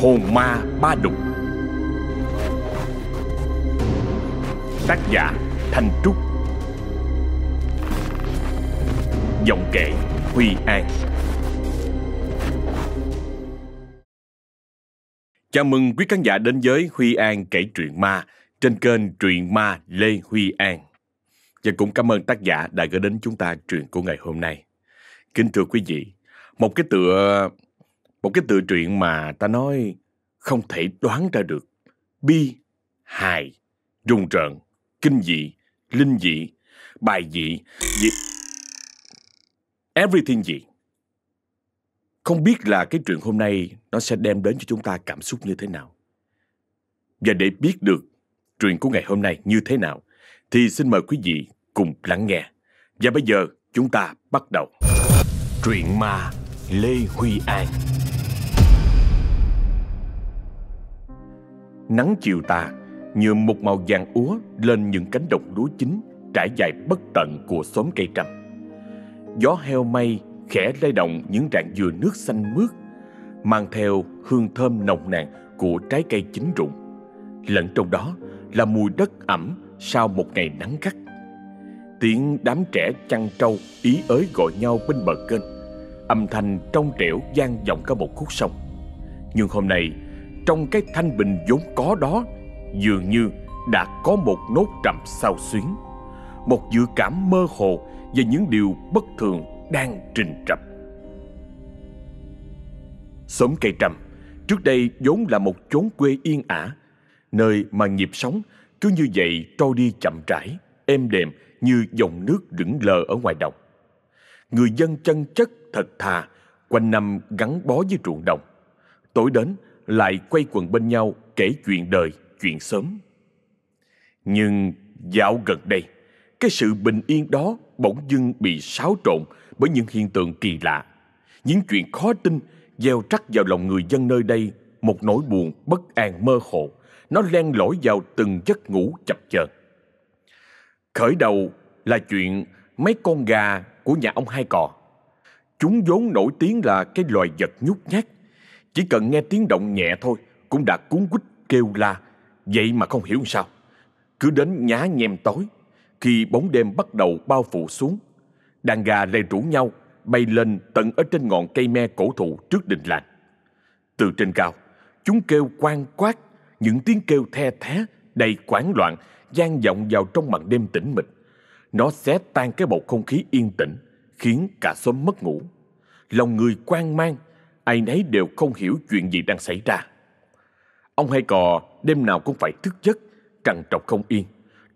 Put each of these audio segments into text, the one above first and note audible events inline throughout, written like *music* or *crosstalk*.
Hồn ma ba đục Tác giả Thanh Trúc Giọng kể Huy An Chào mừng quý khán giả đến với Huy An kể truyện ma trên kênh Truyện Ma Lê Huy An. Và cũng cảm ơn tác giả đã gửi đến chúng ta truyện của ngày hôm nay. Kính thưa quý vị, một cái tựa một cái tự truyện mà ta nói không thể đoán ra được. Bi, hài, rùng rợn, kinh dị, linh dị, bài dị, dị... Everything dị. Không biết là cái chuyện hôm nay nó sẽ đem đến cho chúng ta cảm xúc như thế nào. Và để biết được chuyện của ngày hôm nay như thế nào, thì xin mời quý vị cùng lắng nghe. Và bây giờ chúng ta bắt đầu. Truyện ma Lê Huy An Nắng chiều tà nhuộm một màu vàng úa lên những cánh đồng lúa chín trải dài bất tận của xóm cây trầm. Gió heo mây khẽ lay động những rạng dừa nước xanh mướt, mang theo hương thơm nồng nàn của trái cây chín rụng. Lẫn trong đó là mùi đất ẩm sau một ngày nắng gắt. Tiếng đám trẻ chăn trâu ý ới gọi nhau bên bờ kênh, âm thanh trong trẻo gian vọng cả một khúc sông. Nhưng hôm nay, trong cái thanh bình vốn có đó, dường như đã có một nốt trầm sao xuyến, một dự cảm mơ hồ về những điều bất thường đang trình trập. Xóm cây trầm, trước đây vốn là một chốn quê yên ả, nơi mà nhịp sống cứ như vậy trôi đi chậm rãi, êm đềm như dòng nước lững lờ ở ngoài đồng. Người dân chân chất thật thà, quanh năm gắn bó với ruộng đồng. Tối đến lại quay quần bên nhau kể chuyện đời, chuyện sớm. Nhưng dạo gần đây, cái sự bình yên đó bỗng dưng bị xáo trộn bởi những hiện tượng kỳ lạ. Những chuyện khó tin gieo rắc vào lòng người dân nơi đây một nỗi buồn bất an mơ hồ. Nó len lỏi vào từng giấc ngủ chập chờn. Khởi đầu là chuyện mấy con gà của nhà ông Hai Cò. Chúng vốn nổi tiếng là cái loài vật nhút nhát. Chỉ cần nghe tiếng động nhẹ thôi cũng đã cuốn quýt kêu la. Vậy mà không hiểu sao. Cứ đến nhá nhem tối, khi bóng đêm bắt đầu bao phủ xuống, đàn gà lại rủ nhau bay lên tận ở trên ngọn cây me cổ thụ trước đình làng. Từ trên cao, chúng kêu quang quát, những tiếng kêu the thé đầy quảng loạn gian vọng vào trong màn đêm tĩnh mịch. Nó xé tan cái bầu không khí yên tĩnh, khiến cả xóm mất ngủ. Lòng người quan mang, ai nấy đều không hiểu chuyện gì đang xảy ra. Ông hai cò đêm nào cũng phải thức giấc, trằn trọc không yên,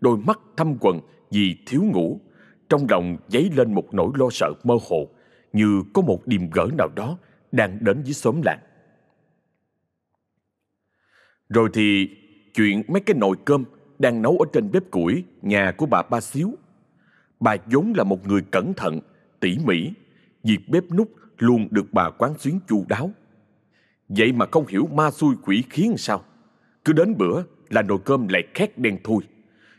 đôi mắt thâm quần vì thiếu ngủ. Trong lòng dấy lên một nỗi lo sợ mơ hồ, như có một điềm gỡ nào đó đang đến với xóm làng. Rồi thì chuyện mấy cái nồi cơm đang nấu ở trên bếp củi nhà của bà Ba Xíu. Bà vốn là một người cẩn thận, tỉ mỉ, việc bếp nút luôn được bà quán xuyến chu đáo. Vậy mà không hiểu ma xui quỷ khiến sao. Cứ đến bữa là nồi cơm lại khét đen thui.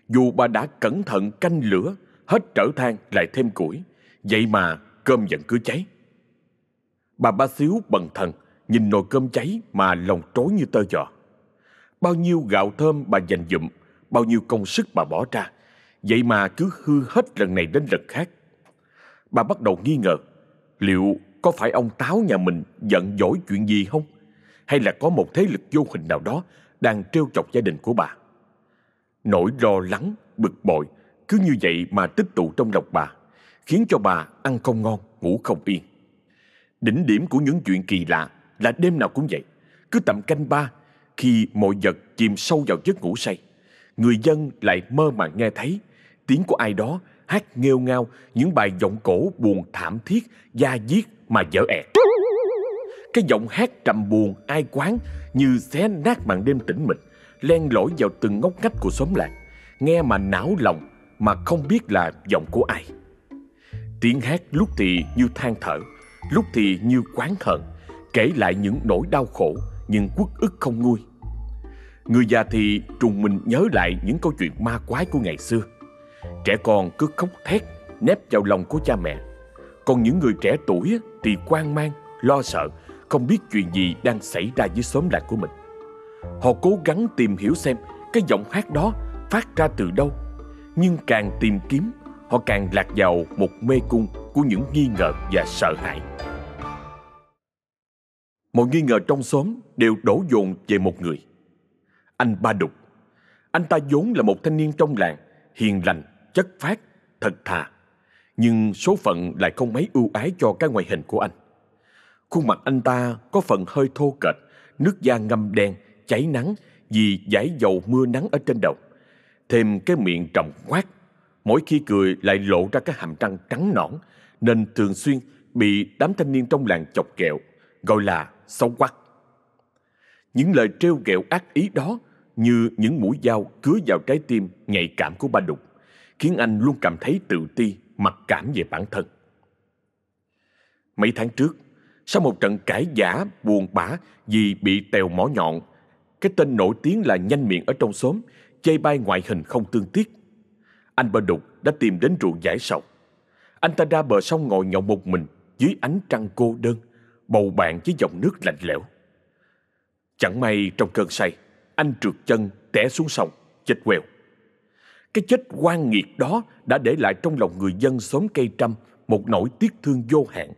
Dù bà đã cẩn thận canh lửa, hết trở than lại thêm củi, vậy mà cơm vẫn cứ cháy. Bà ba xíu bần thần, nhìn nồi cơm cháy mà lòng trối như tơ giò. Bao nhiêu gạo thơm bà dành dụm, bao nhiêu công sức bà bỏ ra, vậy mà cứ hư hết lần này đến lần khác. Bà bắt đầu nghi ngờ, liệu có phải ông Táo nhà mình giận dỗi chuyện gì không? Hay là có một thế lực vô hình nào đó đang trêu chọc gia đình của bà? Nỗi lo lắng, bực bội cứ như vậy mà tích tụ trong lòng bà, khiến cho bà ăn không ngon, ngủ không yên. Đỉnh điểm của những chuyện kỳ lạ là đêm nào cũng vậy. Cứ tầm canh ba, khi mọi vật chìm sâu vào giấc ngủ say, người dân lại mơ màng nghe thấy tiếng của ai đó hát nghêu ngao những bài giọng cổ buồn thảm thiết, da diết mà dở ẹt. Cái giọng hát trầm buồn ai quán như xé nát màn đêm tĩnh mịch, len lỏi vào từng ngóc ngách của xóm làng, nghe mà não lòng mà không biết là giọng của ai. Tiếng hát lúc thì như than thở, lúc thì như quán hận, kể lại những nỗi đau khổ nhưng quất ức không nguôi. Người già thì trùng mình nhớ lại những câu chuyện ma quái của ngày xưa. Trẻ con cứ khóc thét, nép vào lòng của cha mẹ. Còn những người trẻ tuổi thì quan mang, lo sợ, không biết chuyện gì đang xảy ra dưới xóm làng của mình. Họ cố gắng tìm hiểu xem cái giọng hát đó phát ra từ đâu. Nhưng càng tìm kiếm, họ càng lạc vào một mê cung của những nghi ngờ và sợ hãi. Mọi nghi ngờ trong xóm đều đổ dồn về một người. Anh Ba Đục. Anh ta vốn là một thanh niên trong làng, hiền lành, chất phát, thật thà. Nhưng số phận lại không mấy ưu ái cho cái ngoại hình của anh. Khuôn mặt anh ta có phần hơi thô kệch, nước da ngâm đen, cháy nắng vì giải dầu mưa nắng ở trên đầu. Thêm cái miệng trầm quát, mỗi khi cười lại lộ ra cái hàm răng trắng nõn, nên thường xuyên bị đám thanh niên trong làng chọc kẹo, gọi là xấu quắc. Những lời trêu ghẹo ác ý đó như những mũi dao cứa vào trái tim nhạy cảm của ba đục, khiến anh luôn cảm thấy tự ti, mặc cảm về bản thân. Mấy tháng trước, sau một trận cãi giả buồn bã vì bị tèo mỏ nhọn, cái tên nổi tiếng là nhanh miệng ở trong xóm, chê bai ngoại hình không tương tiếc. Anh ba đục đã tìm đến ruộng giải sầu. Anh ta ra bờ sông ngồi nhậu một mình dưới ánh trăng cô đơn, bầu bạn với dòng nước lạnh lẽo. Chẳng may trong cơn say, anh trượt chân té xuống sông, chết quẹo. Cái chết quan nghiệt đó đã để lại trong lòng người dân xóm cây trăm một nỗi tiếc thương vô hạn,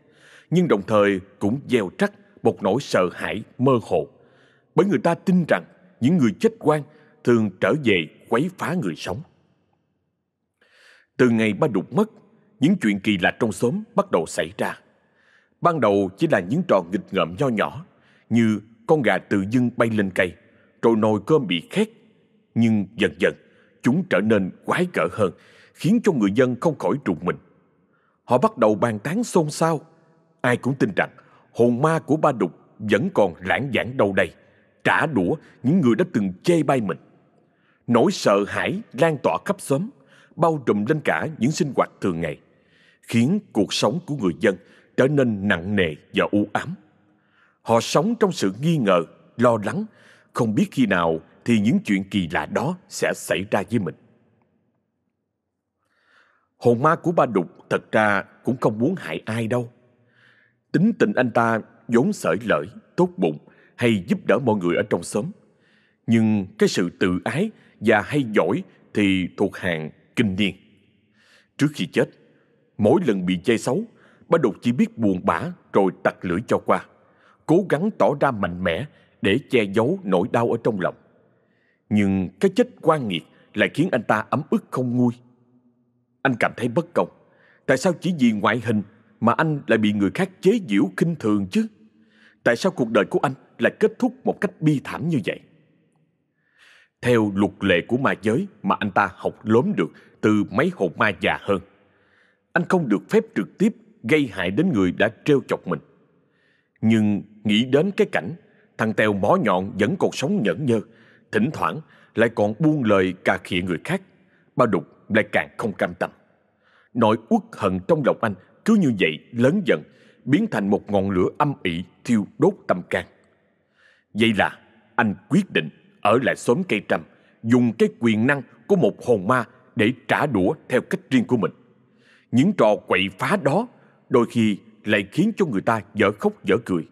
nhưng đồng thời cũng gieo trắc một nỗi sợ hãi mơ hồ. Bởi người ta tin rằng những người chết quan thường trở về quấy phá người sống. Từ ngày ba đục mất, những chuyện kỳ lạ trong xóm bắt đầu xảy ra. Ban đầu chỉ là những trò nghịch ngợm nho nhỏ, như con gà tự dưng bay lên cây, rồi nồi cơm bị khét. Nhưng dần dần, chúng trở nên quái gở hơn, khiến cho người dân không khỏi trùng mình. Họ bắt đầu bàn tán xôn xao. Ai cũng tin rằng hồn ma của ba đục vẫn còn lãng giảng đâu đây, trả đũa những người đã từng chê bai mình. Nỗi sợ hãi lan tỏa khắp xóm, bao trùm lên cả những sinh hoạt thường ngày, khiến cuộc sống của người dân trở nên nặng nề và u ám. Họ sống trong sự nghi ngờ, lo lắng, không biết khi nào thì những chuyện kỳ lạ đó sẽ xảy ra với mình. Hồn ma của ba đục thật ra cũng không muốn hại ai đâu. Tính tình anh ta vốn sởi lợi, tốt bụng hay giúp đỡ mọi người ở trong xóm. Nhưng cái sự tự ái và hay giỏi thì thuộc hàng kinh niên. Trước khi chết, mỗi lần bị chê xấu, ba đục chỉ biết buồn bã rồi tặc lưỡi cho qua. Cố gắng tỏ ra mạnh mẽ để che giấu nỗi đau ở trong lòng. Nhưng cái chết quan nghiệt lại khiến anh ta ấm ức không nguôi. Anh cảm thấy bất công. Tại sao chỉ vì ngoại hình mà anh lại bị người khác chế giễu khinh thường chứ? Tại sao cuộc đời của anh lại kết thúc một cách bi thảm như vậy? Theo luật lệ của ma giới mà anh ta học lớn được từ mấy hồn ma già hơn. Anh không được phép trực tiếp gây hại đến người đã trêu chọc mình. Nhưng nghĩ đến cái cảnh thằng Tèo mó nhọn vẫn còn sống nhẫn nhơ, thỉnh thoảng lại còn buông lời cà khịa người khác, ba đục lại càng không cam tâm. Nỗi uất hận trong lòng anh cứ như vậy lớn dần, biến thành một ngọn lửa âm ỉ thiêu đốt tâm can. Vậy là anh quyết định ở lại xóm cây trầm, dùng cái quyền năng của một hồn ma để trả đũa theo cách riêng của mình. Những trò quậy phá đó đôi khi lại khiến cho người ta dở khóc dở cười.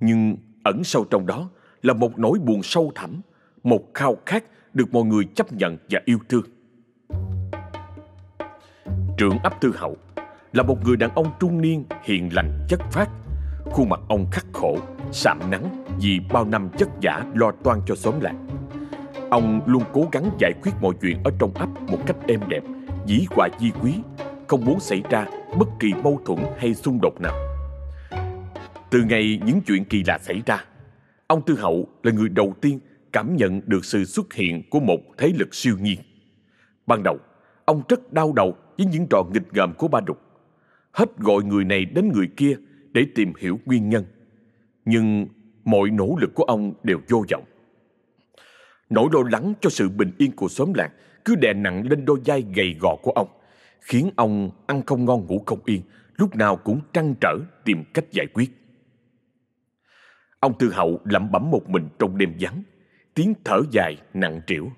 Nhưng ẩn sâu trong đó là một nỗi buồn sâu thẳm, một khao khát được mọi người chấp nhận và yêu thương. Trưởng ấp Tư Hậu là một người đàn ông trung niên hiền lành chất phát. Khuôn mặt ông khắc khổ, sạm nắng vì bao năm chất giả lo toan cho xóm làng. Ông luôn cố gắng giải quyết mọi chuyện ở trong ấp một cách êm đẹp, dĩ hòa di quý, không muốn xảy ra bất kỳ mâu thuẫn hay xung đột nào. Từ ngày những chuyện kỳ lạ xảy ra, ông Tư Hậu là người đầu tiên cảm nhận được sự xuất hiện của một thế lực siêu nhiên. Ban đầu, ông rất đau đầu với những trò nghịch ngợm của ba đục. Hết gọi người này đến người kia để tìm hiểu nguyên nhân. Nhưng mọi nỗ lực của ông đều vô vọng. Nỗi lo lắng cho sự bình yên của xóm làng cứ đè nặng lên đôi vai gầy gò của ông, khiến ông ăn không ngon ngủ không yên, lúc nào cũng trăn trở tìm cách giải quyết. Ông Tư Hậu lẩm bẩm một mình trong đêm vắng, tiếng thở dài nặng trĩu.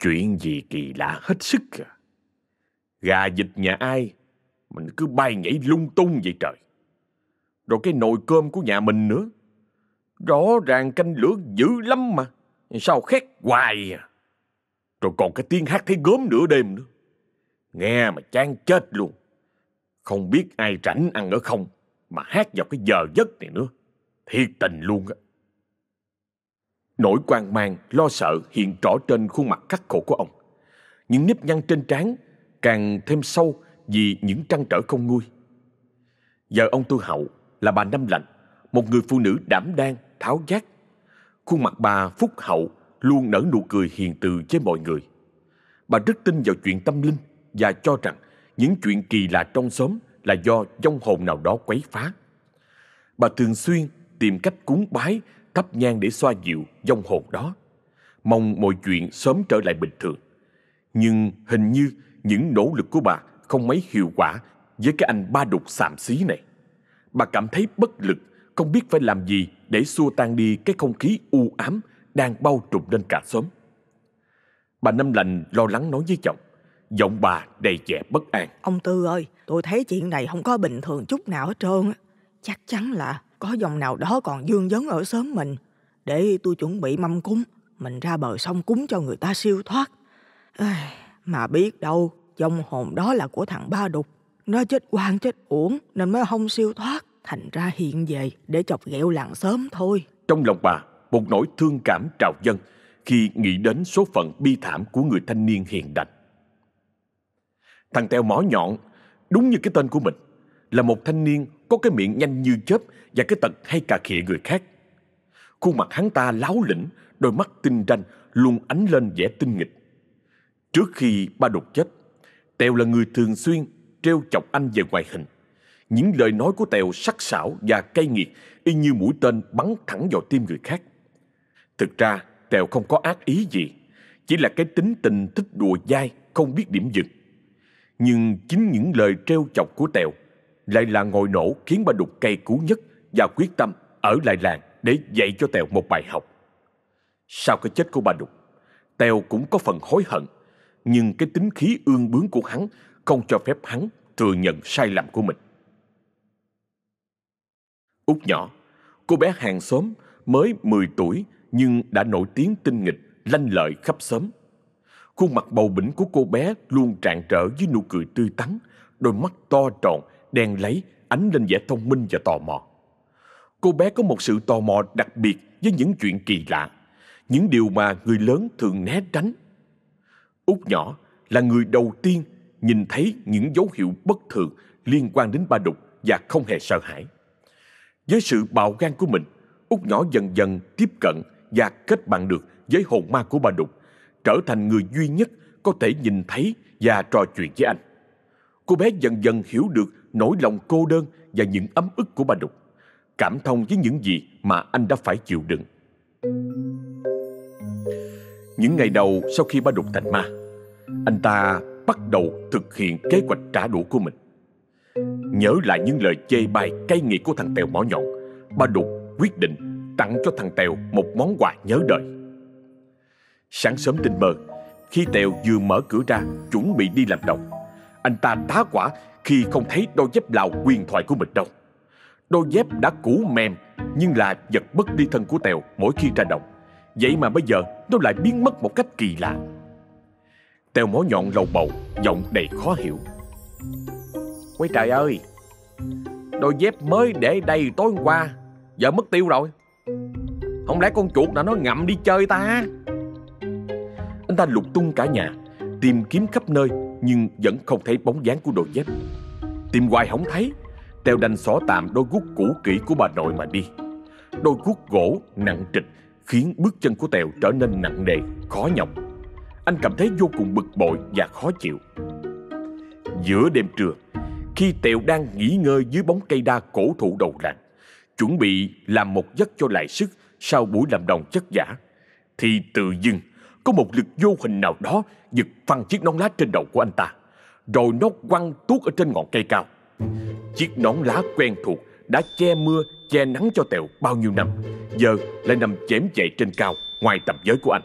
Chuyện gì kỳ lạ hết sức à. Gà dịch nhà ai Mình cứ bay nhảy lung tung vậy trời. Rồi cái nồi cơm của nhà mình nữa. Rõ ràng canh lửa dữ lắm mà. Sao khét hoài à. Rồi còn cái tiếng hát thấy gớm nửa đêm nữa. Nghe mà chán chết luôn. Không biết ai rảnh ăn ở không mà hát vào cái giờ giấc này nữa. Thiệt tình luôn á. Nỗi quan mang, lo sợ hiện rõ trên khuôn mặt khắc khổ của ông. Những nếp nhăn trên trán càng thêm sâu vì những trăn trở không nguôi. Giờ ông Tư Hậu là bà Năm Lạnh, một người phụ nữ đảm đang, tháo giác. Khuôn mặt bà phúc hậu luôn nở nụ cười hiền từ với mọi người. Bà rất tin vào chuyện tâm linh và cho rằng những chuyện kỳ lạ trong xóm là do vong hồn nào đó quấy phá. Bà thường xuyên tìm cách cúng bái, thắp nhang để xoa dịu vong hồn đó, mong mọi chuyện sớm trở lại bình thường. Nhưng hình như những nỗ lực của bà không mấy hiệu quả với cái anh ba đục xàm xí này. Bà cảm thấy bất lực, không biết phải làm gì để xua tan đi cái không khí u ám đang bao trùm lên cả xóm. Bà Năm Lành lo lắng nói với chồng, giọng bà đầy vẻ bất an. Ông Tư ơi, tôi thấy chuyện này không có bình thường chút nào hết trơn. á, Chắc chắn là có dòng nào đó còn dương vấn ở xóm mình. Để tôi chuẩn bị mâm cúng, mình ra bờ sông cúng cho người ta siêu thoát. Mà biết đâu, dòng hồn đó là của thằng Ba Đục. Nó chết oan chết uổng nên mới không siêu thoát. Thành ra hiện về để chọc ghẹo làng sớm thôi. Trong lòng bà, một nỗi thương cảm trào dâng khi nghĩ đến số phận bi thảm của người thanh niên hiền đành. Thằng Teo mỏ nhọn, đúng như cái tên của mình, là một thanh niên có cái miệng nhanh như chớp và cái tật hay cà khịa người khác. Khuôn mặt hắn ta láo lĩnh, đôi mắt tinh ranh luôn ánh lên vẻ tinh nghịch. Trước khi ba đột chết, Tèo là người thường xuyên treo chọc anh về ngoại hình. Những lời nói của Tèo sắc sảo và cay nghiệt y như mũi tên bắn thẳng vào tim người khác. Thực ra, Tèo không có ác ý gì, chỉ là cái tính tình thích đùa dai, không biết điểm dừng. Nhưng chính những lời treo chọc của Tèo lại là ngồi nổ khiến ba đục cay cú nhất và quyết tâm ở lại làng để dạy cho Tèo một bài học. Sau cái chết của bà đục, Tèo cũng có phần hối hận, nhưng cái tính khí ương bướng của hắn không cho phép hắn thừa nhận sai lầm của mình. Út nhỏ, cô bé hàng xóm mới 10 tuổi nhưng đã nổi tiếng tinh nghịch, lanh lợi khắp xóm. Khuôn mặt bầu bỉnh của cô bé luôn tràn trở với nụ cười tươi tắn, đôi mắt to tròn, đen lấy, ánh lên vẻ thông minh và tò mò. Cô bé có một sự tò mò đặc biệt với những chuyện kỳ lạ, những điều mà người lớn thường né tránh. Út nhỏ là người đầu tiên nhìn thấy những dấu hiệu bất thường liên quan đến ba đục và không hề sợ hãi. Với sự bạo gan của mình, Út nhỏ dần dần tiếp cận và kết bạn được với hồn ma của Ba Đục, trở thành người duy nhất có thể nhìn thấy và trò chuyện với anh. Cô bé dần dần hiểu được nỗi lòng cô đơn và những ấm ức của bà Đục, cảm thông với những gì mà anh đã phải chịu đựng. Những ngày đầu sau khi ba Đục thành ma, anh ta bắt đầu thực hiện kế hoạch trả đũa của mình. Nhớ lại những lời chê bai cay nghiệt của thằng Tèo mỏ nhọn, ba Đục quyết định tặng cho thằng Tèo một món quà nhớ đời. Sáng sớm tinh mơ, khi Tèo vừa mở cửa ra chuẩn bị đi làm đồng, anh ta tá quả khi không thấy đôi dép lào quyền thoại của mình đâu. Đôi dép đã cũ mềm nhưng là vật bất đi thân của Tèo mỗi khi ra đồng. Vậy mà bây giờ nó lại biến mất một cách kỳ lạ. Tèo mỏ nhọn lầu bầu, giọng đầy khó hiểu. Quay trời ơi, đôi dép mới để đây tối hôm qua, giờ mất tiêu rồi. Không lẽ con chuột nào nó ngậm đi chơi ta? Anh ta lục tung cả nhà, tìm kiếm khắp nơi nhưng vẫn không thấy bóng dáng của đôi dép. Tìm hoài không thấy, Tèo đành xỏ tạm đôi guốc cũ kỹ của bà nội mà đi. Đôi guốc gỗ nặng trịch khiến bước chân của Tèo trở nên nặng nề, khó nhọc. Anh cảm thấy vô cùng bực bội và khó chịu. Giữa đêm trưa, khi Tèo đang nghỉ ngơi dưới bóng cây đa cổ thụ đầu làng, chuẩn bị làm một giấc cho lại sức sau buổi làm đồng chất giả, thì tự dưng có một lực vô hình nào đó giật phăng chiếc nón lá trên đầu của anh ta, rồi nó quăng tuốt ở trên ngọn cây cao. Chiếc nón lá quen thuộc đã che mưa, che nắng cho Tèo bao nhiêu năm, giờ lại nằm chém chạy trên cao ngoài tầm giới của anh.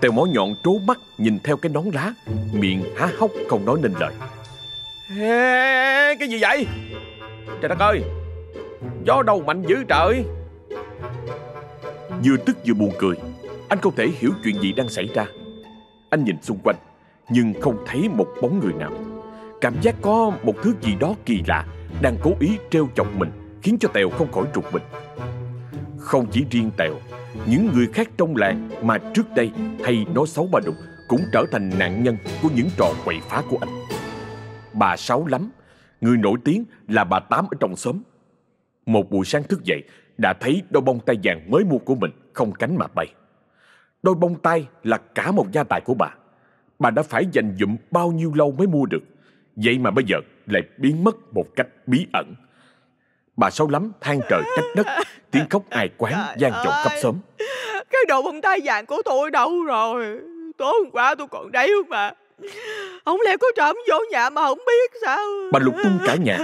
Tèo mỏ nhọn trố mắt nhìn theo cái nón lá Miệng há hốc không nói nên lời. Ê, Cái gì vậy? Trời đất ơi! Gió đâu mạnh dữ trời? Vừa tức vừa buồn cười Anh không thể hiểu chuyện gì đang xảy ra. Anh nhìn xung quanh nhưng không thấy một bóng người nào. Cảm giác có một thứ gì đó kỳ lạ Đang cố ý treo chọc mình, Khiến cho Tèo không khỏi trục mình. Không chỉ riêng Tèo, Những người khác trong làng Mà trước đây hay nói xấu bà Đục Cũng trở thành nạn nhân của những trò quậy phá của anh. Bà Sáu lắm, Người nổi tiếng là bà Tám ở trong xóm. Một buổi sáng thức dậy, Đã thấy đôi bông tai vàng mới mua của mình Không cánh mà bay. Đôi bông tai là cả một gia tài của bà. Bà đã phải dành dụm bao nhiêu lâu mới mua được? Vậy mà bây giờ lại biến mất một cách bí ẩn. Bà Sáu lắm than trời trách đất Tiếng khóc ai quán gian vọng khắp xóm Cái đồ bông tai vàng của tôi đâu rồi? Tối hôm qua tôi còn đeo mà. Không lẽ có trộm vô nhà mà không biết sao? Bà lục tung cả nhà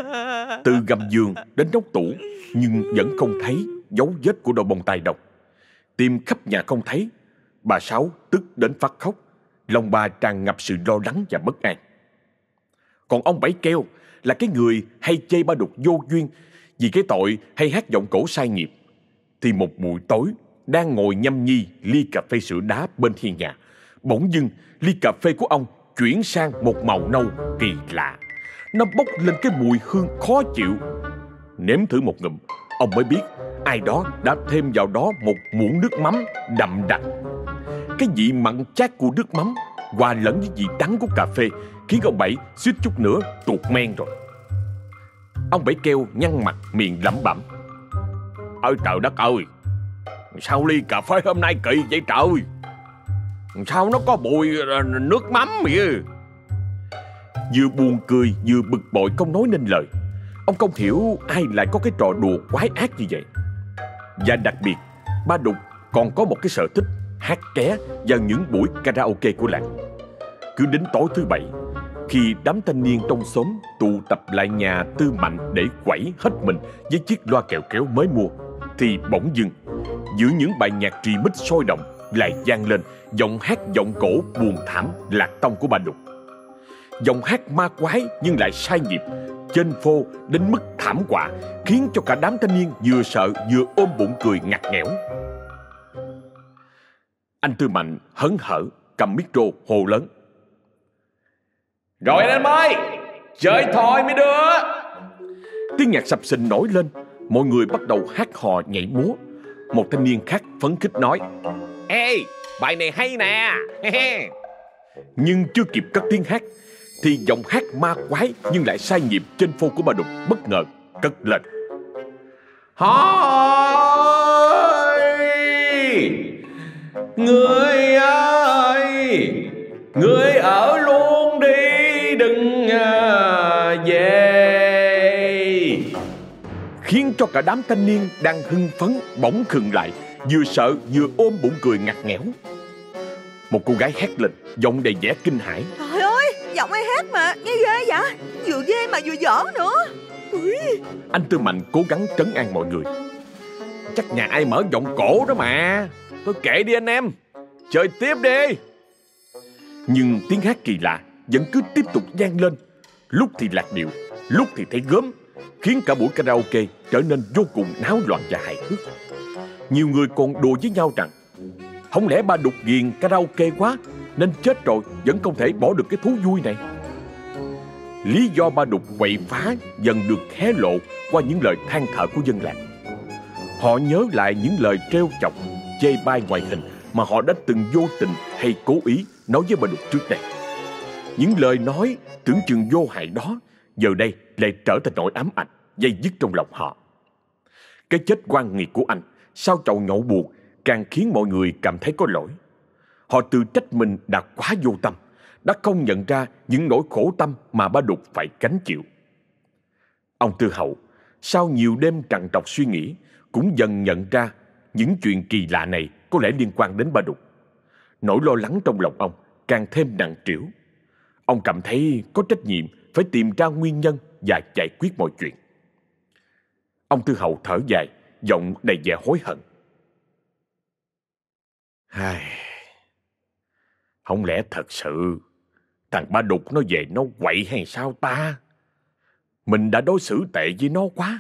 Từ gầm giường đến nóc tủ Nhưng vẫn không thấy dấu vết của đôi bông tai đâu. Tìm khắp nhà không thấy Bà Sáu tức đến phát khóc Lòng bà tràn ngập sự lo lắng và bất an. Còn ông Bảy Keo Là cái người hay chê ba đục vô duyên Vì cái tội hay hát giọng cổ sai nghiệp, Thì một buổi tối Đang ngồi nhâm nhi ly cà phê sữa đá bên hiên nhà, Bỗng dưng ly cà phê của ông Chuyển sang một màu nâu kỳ lạ. Nó bốc lên cái mùi hương khó chịu. Nếm thử một ngụm, Ông mới biết ai đó đã thêm vào đó một muỗng nước mắm đậm đặc cái vị mặn chát của nước mắm Hòa lẫn với vị đắng của cà phê Khiến ông Bảy suýt chút nữa tuột men rồi. Ông Bảy kêu nhăn mặt, miệng lẩm bẩm. Ôi trời đất ơi, Sao ly cà phê hôm nay kỳ vậy trời? Sao nó có bùi ờ, nước mắm vậy? Vừa buồn cười, vừa bực bội không nói nên lời. Ông không hiểu ai lại có cái trò đùa quái ác như vậy. Và đặc biệt, Ba Đục còn có một cái sở thích hát ké vào những buổi karaoke của làng. Cứ đến tối thứ bảy, khi đám thanh niên trong xóm tụ tập lại nhà Tư Mạnh để quẩy hết mình với chiếc loa kẹo kéo mới mua, thì bỗng dưng, giữa những bài nhạc trì mít sôi động lại vang lên giọng hát giọng cổ buồn thảm lạc tông của bà Đục. Giọng hát ma quái nhưng lại sai nhịp, trên phô đến mức thảm họa khiến cho cả đám thanh niên vừa sợ vừa ôm bụng cười ngặt nghẽo. Anh Tư Mạnh hấn hở cầm micro hồ lớn. Rồi anh em ơi, chơi thôi mới đứa. Tiếng nhạc sập sình nổi lên, mọi người bắt đầu hát hò nhảy múa. Một thanh niên khác phấn khích nói. Ê, bài này hay nè. *laughs* nhưng chưa kịp cất tiếng hát, thì giọng hát ma quái nhưng lại sai nhịp trên phô của bà Đục bất ngờ cất lên. Hỏi! Người ơi Người ở luôn đi Đừng à, về. Khiến cho cả đám thanh niên Đang hưng phấn bỗng khừng lại Vừa sợ vừa ôm bụng cười ngặt nghẽo. Một cô gái hét lên Giọng đầy vẻ kinh hãi. Trời ơi Giọng ai hát mà Nghe ghê vậy? Vừa ghê mà vừa dở nữa. Ui. Anh Tư Mạnh cố gắng trấn an mọi người. Chắc nhà ai mở giọng cổ đó mà Thôi kệ đi anh em. Chơi tiếp đi. Nhưng tiếng hát kỳ lạ Vẫn cứ tiếp tục vang lên. Lúc thì lạc điệu, Lúc thì thấy gớm, Khiến cả buổi karaoke trở nên vô cùng náo loạn và hài hước. Nhiều người còn đùa với nhau rằng, Không lẽ ba đục ghiền karaoke quá, Nên chết rồi vẫn không thể bỏ được cái thú vui này? Lý do ba đục quậy phá dần được hé lộ qua những lời than thở của dân làng. Họ nhớ lại những lời treo chọc chê bai ngoại hình mà họ đã từng vô tình hay cố ý nói với bà Đục trước đây. Những lời nói tưởng chừng vô hại đó giờ đây lại trở thành nỗi ám ảnh dây dứt trong lòng họ. Cái chết quan nghiệt của anh sau chậu nhậu buộc càng khiến mọi người cảm thấy có lỗi. Họ tự trách mình đã quá vô tâm, đã không nhận ra những nỗi khổ tâm mà ba Đục phải gánh chịu. Ông Tư Hậu, sau nhiều đêm trằn trọc suy nghĩ, cũng dần nhận ra những chuyện kỳ lạ này có lẽ liên quan đến ba Đục. Nỗi lo lắng trong lòng ông càng thêm nặng trĩu. Ông cảm thấy có trách nhiệm phải tìm ra nguyên nhân và giải quyết mọi chuyện. Ông Tư Hậu thở dài, giọng đầy vẻ hối hận. Ai... Không lẽ thật sự thằng ba đục nó về nó quậy hay sao ta? Mình đã đối xử tệ với nó quá.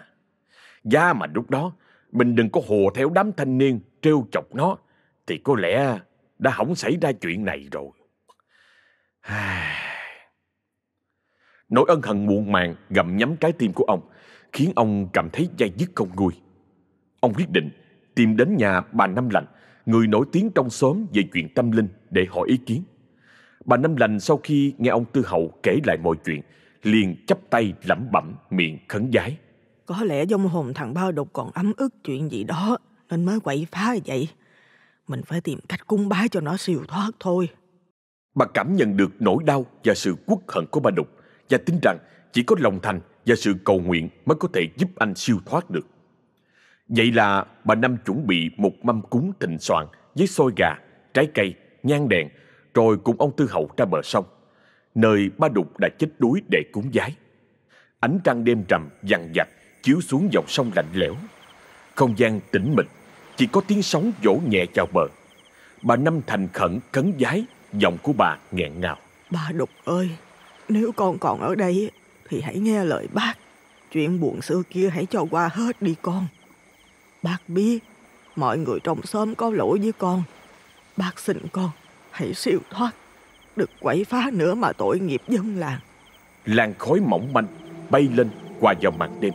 Gia mà lúc đó mình đừng có hùa theo đám thanh niên trêu chọc nó thì có lẽ đã hỏng xảy ra chuyện này rồi. *sighs* Nỗi ân hận muộn màng gặm nhắm trái tim của ông khiến ông cảm thấy dây dứt không nguôi. Ông quyết định tìm đến nhà bà Năm Lành, người nổi tiếng trong xóm về chuyện tâm linh để hỏi ý kiến. Bà Năm Lành sau khi nghe ông Tư Hậu kể lại mọi chuyện, liền chắp tay lẩm bẩm miệng khấn giái. Có lẽ dông hồn thằng ba đục còn ấm ức chuyện gì đó nên mới quậy phá vậy. Mình phải tìm cách cúng bái cho nó siêu thoát thôi. Bà cảm nhận được nỗi đau và sự quốc hận của ba Đục và tin rằng chỉ có lòng thành và sự cầu nguyện mới có thể giúp anh siêu thoát được. Vậy là bà Năm chuẩn bị một mâm cúng thịnh soạn với xôi gà, trái cây, nhang đèn, rồi cùng ông Tư Hậu ra bờ sông, nơi ba đục đã chết đuối để cúng giái. Ánh trăng đêm trầm dằn dặt chiếu xuống dòng sông lạnh lẽo. Không gian tĩnh mịch, chỉ có tiếng sóng vỗ nhẹ chào bờ. Bà Năm thành khẩn khấn giái, giọng của bà nghẹn ngào. Bà Đục ơi, nếu con còn ở đây thì hãy nghe lời bác. Chuyện buồn xưa kia hãy cho qua hết đi con. Bác biết mọi người trong xóm có lỗi với con. Bác xin con hãy siêu thoát. Đừng quậy phá nữa mà tội nghiệp dân làng. Làn khói mỏng manh bay lên qua vào màn đêm,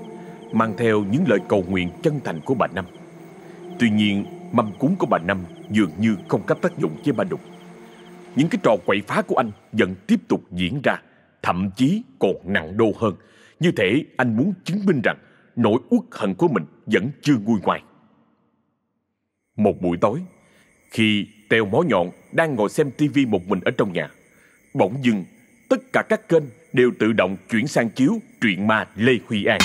mang theo những lời cầu nguyện chân thành của bà Năm. Tuy nhiên, mâm cúng của bà Năm dường như không có tác dụng với bà Đục. Những cái trò quậy phá của anh vẫn tiếp tục diễn ra, thậm chí còn nặng đô hơn. Như thể anh muốn chứng minh rằng nỗi uất hận của mình vẫn chưa nguôi ngoai. Một buổi tối, khi Tèo Mó Nhọn đang ngồi xem tivi một mình ở trong nhà, bỗng dưng tất cả các kênh đều tự động chuyển sang chiếu truyện ma Lê Huy An.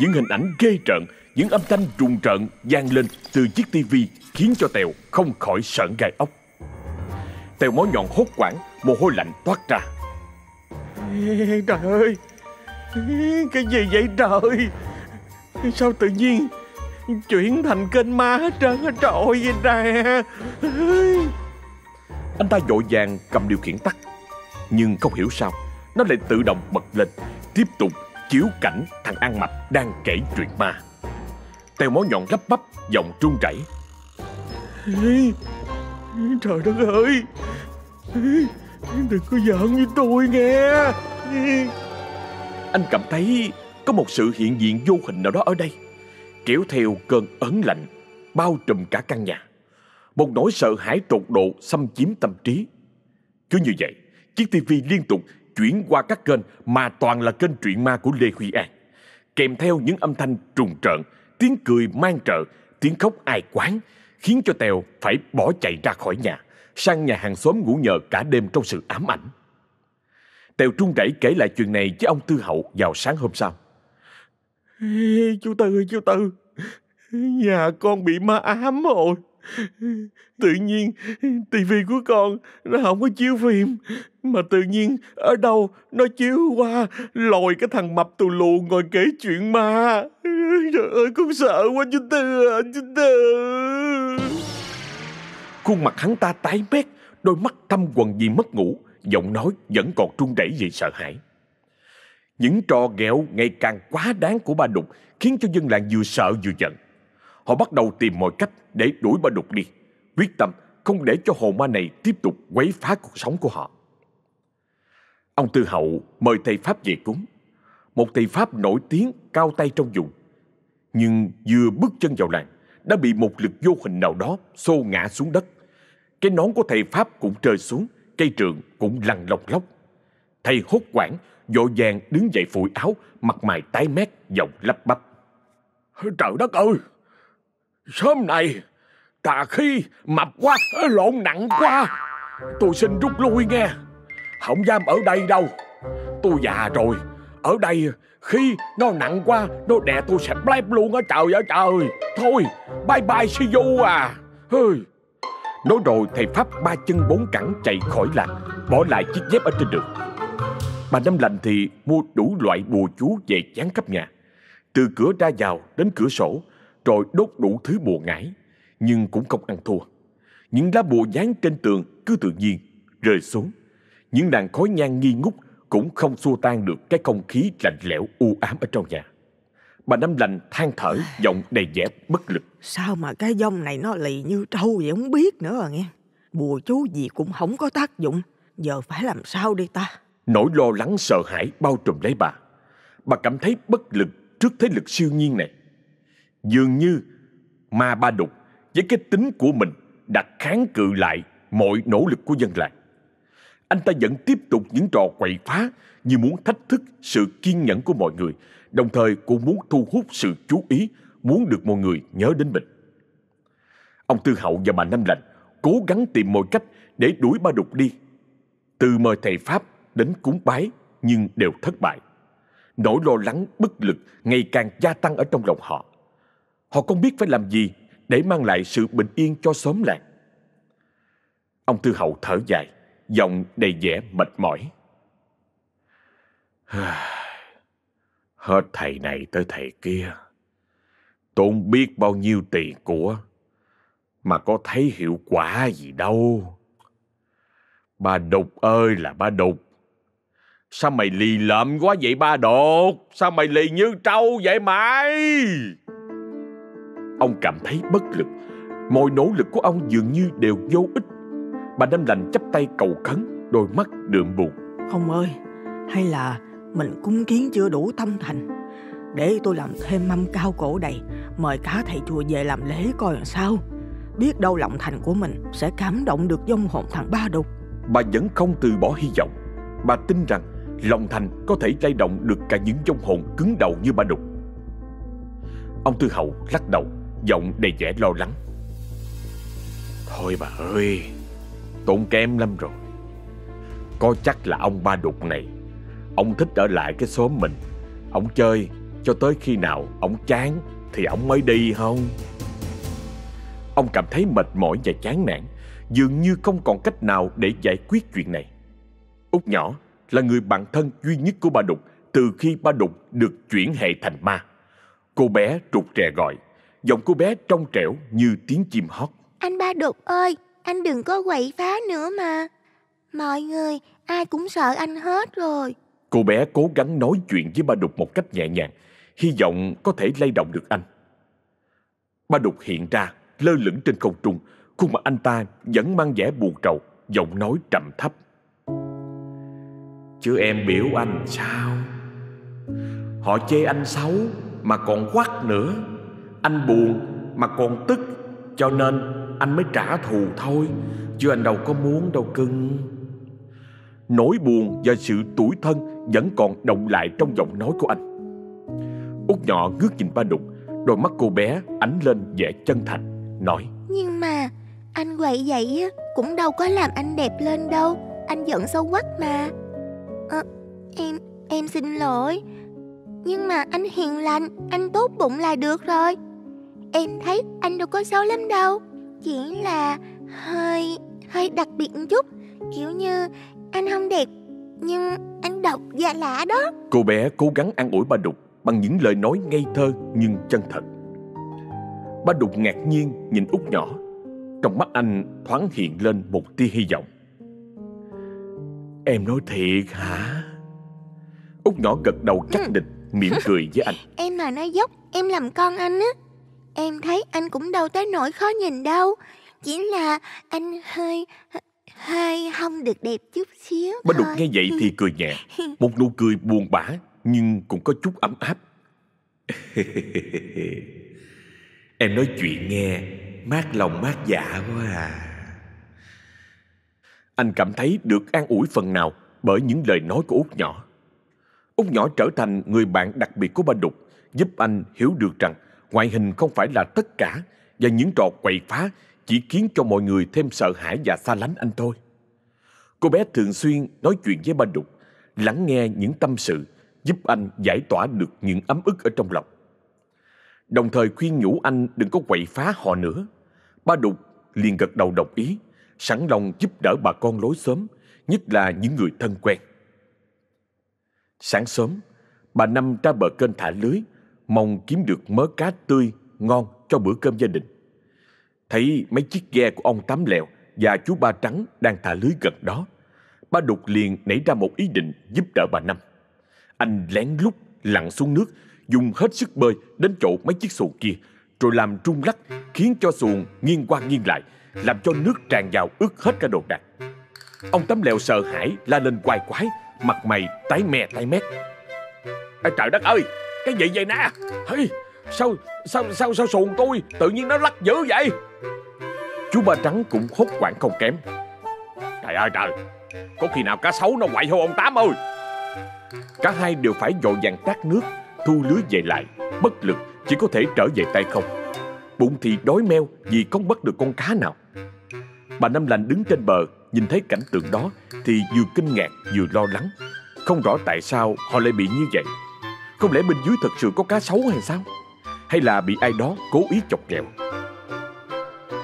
Những hình ảnh ghê trợn, những âm thanh rùng rợn vang lên từ chiếc tivi khiến cho Tèo không khỏi sợn gai ốc. Tèo Mó Nhọn hốt quảng, mồ hôi lạnh toát ra. Trời ơi, cái gì vậy trời? Sao tự nhiên chuyển thành kênh ma hết trơn hết trọi vậy nè Anh ta vội vàng cầm điều khiển tắt Nhưng không hiểu sao Nó lại tự động bật lên Tiếp tục chiếu cảnh thằng An Mập đang kể chuyện ma. Tèo mó nhọn lắp bắp Giọng trung chảy. Trời đất ơi! Đừng có giỡn với tôi nghe. Anh cảm thấy có một sự hiện diện vô hình nào đó ở đây. Kéo theo cơn ớn lạnh bao trùm cả căn nhà. Một nỗi sợ hãi tột độ xâm chiếm tâm trí. Cứ như vậy, chiếc tivi liên tục chuyển qua các kênh mà toàn là kênh truyện ma của Lê Huy An. Kèm theo những âm thanh trùng trợn, tiếng cười mang trợ, tiếng khóc ai quán, khiến cho Tèo phải bỏ chạy ra khỏi nhà, sang nhà hàng xóm ngủ nhờ cả đêm trong sự ám ảnh. Tèo trung rẩy kể lại chuyện này với ông Tư Hậu vào sáng hôm sau. Ê, chú Tư ơi chú Tư Nhà con bị ma ám rồi Tự nhiên tivi của con Nó không có chiếu phim Mà tự nhiên ở đâu Nó chiếu qua Lòi cái thằng mập tù lù ngồi kể chuyện ma. Trời ơi con sợ quá chú Tư à, Chú Tư Khuôn mặt hắn ta tái mét Đôi mắt thâm quần vì mất ngủ Giọng nói vẫn còn trung đẩy vì sợ hãi. Những trò ghẹo ngày càng quá đáng của ba Đục khiến cho dân làng vừa sợ vừa giận. Họ bắt đầu tìm mọi cách để đuổi ba Đục đi, quyết tâm không để cho hồ ma này tiếp tục quấy phá cuộc sống của họ. Ông Tư Hậu mời thầy Pháp về cúng. Một thầy Pháp nổi tiếng cao tay trong vùng. Nhưng vừa bước chân vào làng, đã bị một lực vô hình nào đó xô ngã xuống đất. Cái nón của thầy Pháp cũng rơi xuống, cây trường cũng lăn lọc lóc. Thầy hốt quảng vội vàng đứng dậy phủi áo, mặt mày tái mét, giọng lắp bắp. Trời đất ơi! Sớm này, tà khi mập quá, lộn nặng quá. Tôi xin rút lui nghe. Không dám ở đây đâu. Tôi già rồi. Ở đây, khi nó nặng quá, nó đè tôi sẽ blép luôn á trời ơi trời. Thôi, bye bye see you à. Hơi. Nói rồi thầy Pháp ba chân bốn cẳng chạy khỏi làng, bỏ lại chiếc dép ở trên đường. Bà Năm Lành thì mua đủ loại bùa chú về chán khắp nhà. Từ cửa ra vào đến cửa sổ, rồi đốt đủ thứ bùa ngải, nhưng cũng không ăn thua. Những lá bùa dán trên tường cứ tự nhiên rơi xuống. Những đàn khói nhang nghi ngút cũng không xua tan được cái không khí lạnh lẽo u ám ở trong nhà. Bà Năm Lành than thở, *sighs* giọng đầy vẻ bất lực. Sao mà cái dông này nó lì như trâu vậy không biết nữa à nghe. Bùa chú gì cũng không có tác dụng. Giờ phải làm sao đi ta? Nỗi lo lắng sợ hãi bao trùm lấy bà. Bà cảm thấy bất lực trước thế lực siêu nhiên này. Dường như ma ba đục với cái tính của mình đã kháng cự lại mọi nỗ lực của dân làng. Anh ta vẫn tiếp tục những trò quậy phá như muốn thách thức sự kiên nhẫn của mọi người, đồng thời cũng muốn thu hút sự chú ý, muốn được mọi người nhớ đến mình. Ông Tư Hậu và bà Năm Lành cố gắng tìm mọi cách để đuổi ba đục đi. Từ mời thầy Pháp đến cúng bái nhưng đều thất bại. Nỗi lo lắng bất lực ngày càng gia tăng ở trong lòng họ. Họ không biết phải làm gì để mang lại sự bình yên cho xóm làng. Ông Tư Hậu thở dài, giọng đầy vẻ mệt mỏi. *sighs* Hết thầy này tới thầy kia. Tốn biết bao nhiêu tiền của mà có thấy hiệu quả gì đâu. Ba đục ơi là ba đục. Sao mày lì lợm quá vậy ba đột? Sao mày lì như trâu vậy mày? Ông cảm thấy bất lực. Mọi nỗ lực của ông dường như đều vô ích. Bà Năm Lành chấp tay cầu khấn, đôi mắt đượm buồn. Ông ơi, hay là mình cúng kiến chưa đủ tâm thành. Để tôi làm thêm mâm cao cổ đầy, mời cả thầy chùa về làm lễ coi làm sao. Biết đâu lòng thành của mình sẽ cảm động được dông hồn thằng Ba Đục. Bà vẫn không từ bỏ hy vọng. Bà tin rằng lòng thành có thể lay động được cả những dông hồn cứng đầu như Ba Đục. Ông Tư Hậu lắc đầu, giọng đầy vẻ lo lắng. Thôi bà ơi, tốn kém lắm rồi. Có chắc là ông Ba Đục này Ông thích ở lại cái xóm mình. Ông chơi cho tới khi nào ông chán Thì ông mới đi không? Ông cảm thấy mệt mỏi và chán nản Dường như không còn cách nào để giải quyết chuyện này. Út nhỏ là người bạn thân duy nhất của ba Đục Từ khi ba Đục được chuyển hệ thành ma. Cô bé trục trè gọi. Giọng cô bé trong trẻo như tiếng chim hót Anh ba Đục ơi Anh đừng có quậy phá nữa mà Mọi người ai cũng sợ anh hết rồi Cô bé cố gắng nói chuyện với ba Đục một cách nhẹ nhàng, hy vọng có thể lay động được anh. Ba Đục hiện ra, lơ lửng trên không trung, khuôn mặt anh ta vẫn mang vẻ buồn trầu, giọng nói trầm thấp. Chứ em biểu anh sao? Họ chê anh xấu mà còn quắc nữa. Anh buồn mà còn tức, cho nên anh mới trả thù thôi, chứ anh đâu có muốn đâu cưng. Nỗi buồn và sự tủi thân vẫn còn động lại trong giọng nói của anh. Út nhỏ ngước nhìn ba đục, đôi mắt cô bé ánh lên vẻ chân thành, nói Nhưng mà anh quậy vậy cũng đâu có làm anh đẹp lên đâu, anh giận sâu quắc mà. À, em, em xin lỗi, nhưng mà anh hiền lành, anh tốt bụng là được rồi. Em thấy anh đâu có xấu lắm đâu, chỉ là hơi, hơi đặc biệt một chút, kiểu như anh không đẹp Nhưng anh độc và lạ đó. Cô bé cố gắng an ủi ba Đục Bằng những lời nói ngây thơ nhưng chân thật. Ba Đục ngạc nhiên nhìn út nhỏ Trong mắt anh thoáng hiện lên một tia hy vọng. Em nói thiệt hả? Út nhỏ gật đầu chắc ừ. định mỉm cười với anh. *laughs* Em mà nói dốc Em làm con anh á Em thấy anh cũng đâu tới nỗi khó nhìn đâu. Chỉ là anh hơi hơi không được đẹp chút xíu Ba Đục nghe vậy thì cười nhẹ. Một nụ cười buồn bã Nhưng cũng có chút ấm áp. *laughs* Em nói chuyện nghe Mát lòng mát dạ quá à. Anh cảm thấy được an ủi phần nào Bởi những lời nói của út nhỏ. Út nhỏ trở thành người bạn đặc biệt của ba Đục Giúp anh hiểu được rằng Ngoại hình không phải là tất cả Và những trò quậy phá chỉ khiến cho mọi người thêm sợ hãi và xa lánh anh thôi. Cô bé thường xuyên nói chuyện với ba Đục, lắng nghe những tâm sự, giúp anh giải tỏa được những ấm ức ở trong lòng. Đồng thời khuyên nhủ anh đừng có quậy phá họ nữa. Ba Đục liền gật đầu đồng ý, sẵn lòng giúp đỡ bà con lối xóm, nhất là những người thân quen. Sáng sớm, bà Năm ra bờ kênh thả lưới, mong kiếm được mớ cá tươi, ngon cho bữa cơm gia đình. Thấy mấy chiếc ghe của ông Tám Lèo và chú ba trắng đang thả lưới gần đó. Ba đục liền nảy ra một ý định giúp đỡ bà Năm. Anh lén lút lặn xuống nước, dùng hết sức bơi đến chỗ mấy chiếc xuồng kia, rồi làm trung lắc khiến cho xuồng nghiêng qua nghiêng lại, làm cho nước tràn vào ướt hết cả đồ đạc. Ông Tám Lèo sợ hãi la lên quay quái, mặt mày tái mè tái mét. Ê, trời đất ơi, cái gì vậy nè? Hey, sao, sao, sao, sao xuồng tôi tự nhiên nó lắc dữ vậy? Chú ba trắng cũng hốt quảng không kém. Trời ơi trời, có khi nào cá sấu nó quậy hô ông Tám ơi? Cả hai đều phải dội vàng tát nước, thu lưới về lại, bất lực chỉ có thể trở về tay không. Bụng thì đói meo vì không bắt được con cá nào. Bà Năm Lành đứng trên bờ, nhìn thấy cảnh tượng đó thì vừa kinh ngạc vừa lo lắng. Không rõ tại sao họ lại bị như vậy. Không lẽ bên dưới thật sự có cá sấu hay sao? Hay là bị ai đó cố ý chọc ghẹo?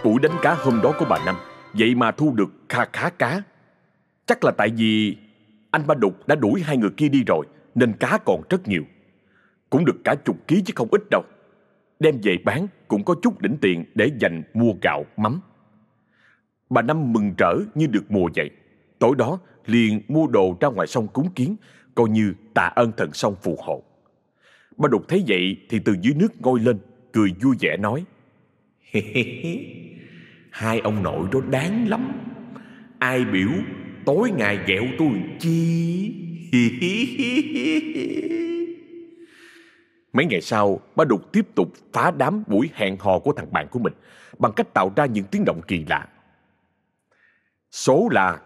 Buổi đánh cá hôm đó của bà Năm, vậy mà thu được kha khá cá. Chắc là tại vì anh Ba Đục đã đuổi hai người kia đi rồi, nên cá còn rất nhiều. Cũng được cả chục ký chứ không ít đâu. Đem về bán cũng có chút đỉnh tiền để dành mua gạo, mắm. Bà Năm mừng rỡ như được mùa vậy. Tối đó liền mua đồ ra ngoài sông cúng kiến, coi như tạ ơn thần sông phù hộ. Ba Đục thấy vậy thì từ dưới nước ngôi lên, cười vui vẻ nói. *laughs* Hai ông nội đó đáng lắm. Ai biểu tối ngày ghẹo tôi chi. *laughs* Mấy ngày sau, ba Đục tiếp tục phá đám buổi hẹn hò của thằng bạn của mình bằng cách tạo ra những tiếng động kỳ lạ. Số là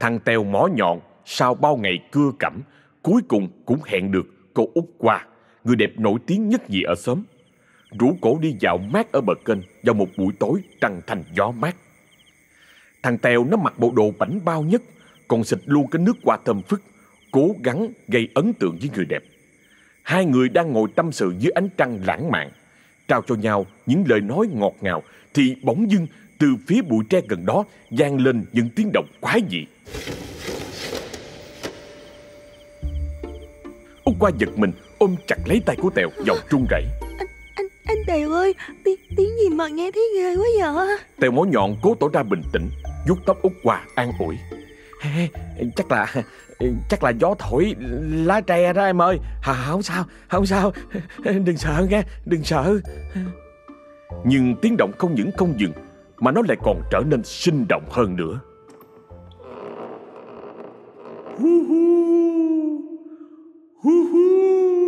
thằng Tèo mỏ nhọn sau bao ngày cưa cẩm cuối cùng cũng hẹn được cô Út Qua, người đẹp nổi tiếng nhất gì ở xóm. Rủ cổ đi dạo mát ở bờ kênh vào một buổi tối trăng thành gió mát. Thằng Tèo nó mặc bộ đồ bảnh bao nhất, còn xịt luôn cái nước qua thơm phức, cố gắng gây ấn tượng với người đẹp. Hai người đang ngồi tâm sự dưới ánh trăng lãng mạn, trao cho nhau những lời nói ngọt ngào, thì bỗng dưng từ phía bụi tre gần đó vang lên những tiếng động quái dị. Út qua giật mình ôm chặt lấy tay của Tèo giọng trung rẩy. Anh anh Tèo ơi tiếng, tiếng gì mà nghe thấy ghê quá vậy Tèo mó nhọn cố tỏ ra bình tĩnh vuốt tóc Út qua an ủi Chắc là Chắc là gió thổi lá tre đó em ơi à, Không sao Không sao *laughs* Đừng sợ nghe Đừng sợ Nhưng tiếng động không những không dừng Mà nó lại còn trở nên sinh động hơn nữa Hu hu. Hu hu.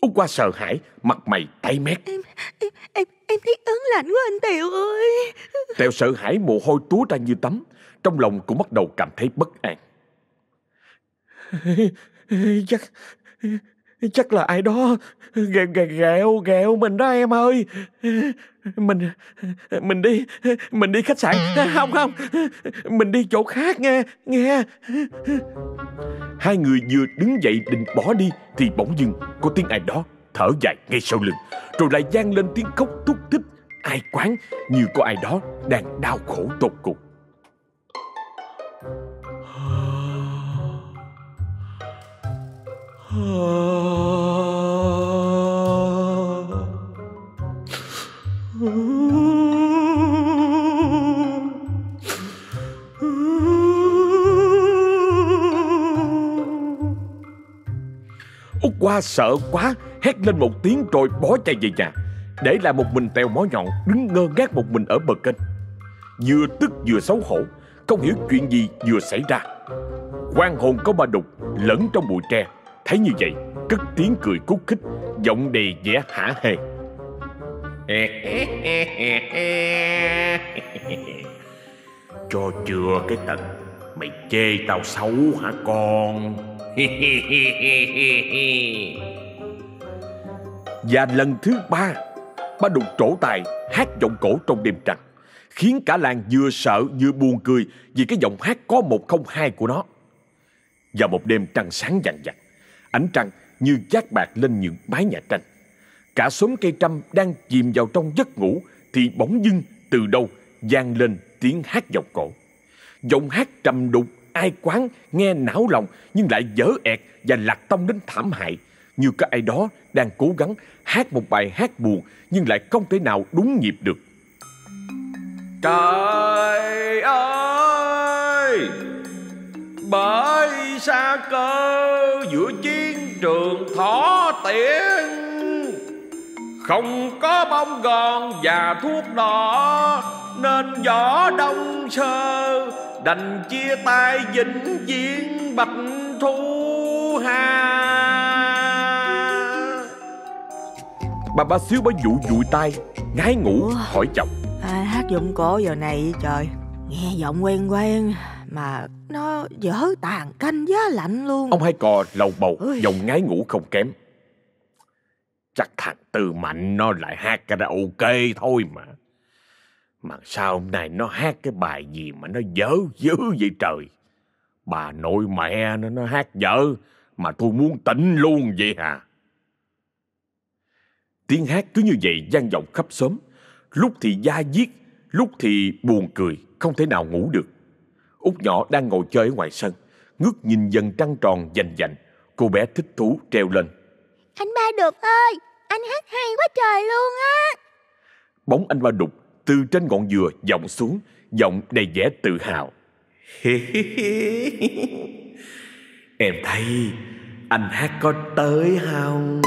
Út qua sợ hãi Mặt mày tái mét. Em em em, em thấy ớn lạnh quá anh Tèo ơi. Tèo sợ hãi mồ hôi túa ra như tắm Trong lòng cũng bắt đầu cảm thấy bất an. *laughs* Chắc Chắc là ai đó ghẹo ghẹo ghẹo, mình đó em ơi. Mình Mình đi Mình đi khách sạn. À, không không. Mình đi chỗ khác nghe Nghe. Hai người vừa đứng dậy định bỏ đi Thì bỗng dưng có tiếng ai đó thở dài ngay sau lưng. Rồi lại vang lên tiếng khóc thúc thích Ai quán như có ai đó đang đau khổ tột cùng. Út qua sợ quá, Hét lên một tiếng rồi bó chạy về nhà. Để lại một mình tèo mó nhọn, Đứng ngơ ngác một mình ở bờ kênh. Vừa tức vừa xấu hổ, Không hiểu chuyện gì vừa xảy ra. Quan hồn có ba đục Lẫn trong bụi tre. Thấy như vậy Cất tiếng cười cúc khích Giọng đầy vẻ hả hê. *laughs* Cho chưa cái tật Mày chê tao xấu hả con? *laughs* Và lần thứ ba Ba đục trổ tài hát giọng cổ trong đêm trăng Khiến cả làng vừa sợ vừa buồn cười Vì cái giọng hát có một không hai của nó. Vào một đêm trăng sáng vàng vặt Ánh trăng như giác bạc lên những mái nhà tranh. Cả xóm cây trăm đang chìm vào trong giấc ngủ Thì bỗng dưng từ đâu vang lên tiếng hát giọng cổ. Giọng hát trầm đục, ai quán nghe não lòng nhưng lại dở ẹt và lạc tông đến thảm hại, Như có ai đó đang cố gắng hát một bài hát buồn nhưng lại không thể nào đúng nhịp được. Trời ơi! Bởi xa cơ giữa chiến trường thỏ tiễn Không có bông gòn và thuốc đỏ Nên gió đông sơ Đành chia tay vĩnh viễn bạch thu hà Bà ba xíu mới dụ dụi tay Ngái ngủ hỏi chồng. Ai hát giọng cổ giờ này trời. Nghe giọng quen quen Mà nó dở tàn canh giá lạnh luôn Ông hai cò lầu bầu Ôi. Giọng ngái ngủ không kém Chắc thằng Tư Mạnh nó lại hát karaoke thôi mà. Mà sao hôm nay nó hát cái bài gì mà nó dở dữ vậy trời. Bà nội mẹ nó nó hát dở mà tôi muốn tỉnh luôn vậy hả? Tiếng hát cứ như vậy vang vọng khắp xóm Lúc thì da diết Lúc thì buồn cười Không thể nào ngủ được Út nhỏ đang ngồi chơi ở ngoài sân Ngước nhìn dần trăng tròn dành dành Cô bé thích thú treo lên Anh ba được ơi, anh hát hay quá trời luôn á. Bóng anh ba đục từ trên ngọn dừa vọng xuống Giọng đầy vẻ tự hào Em thấy anh hát có tới không?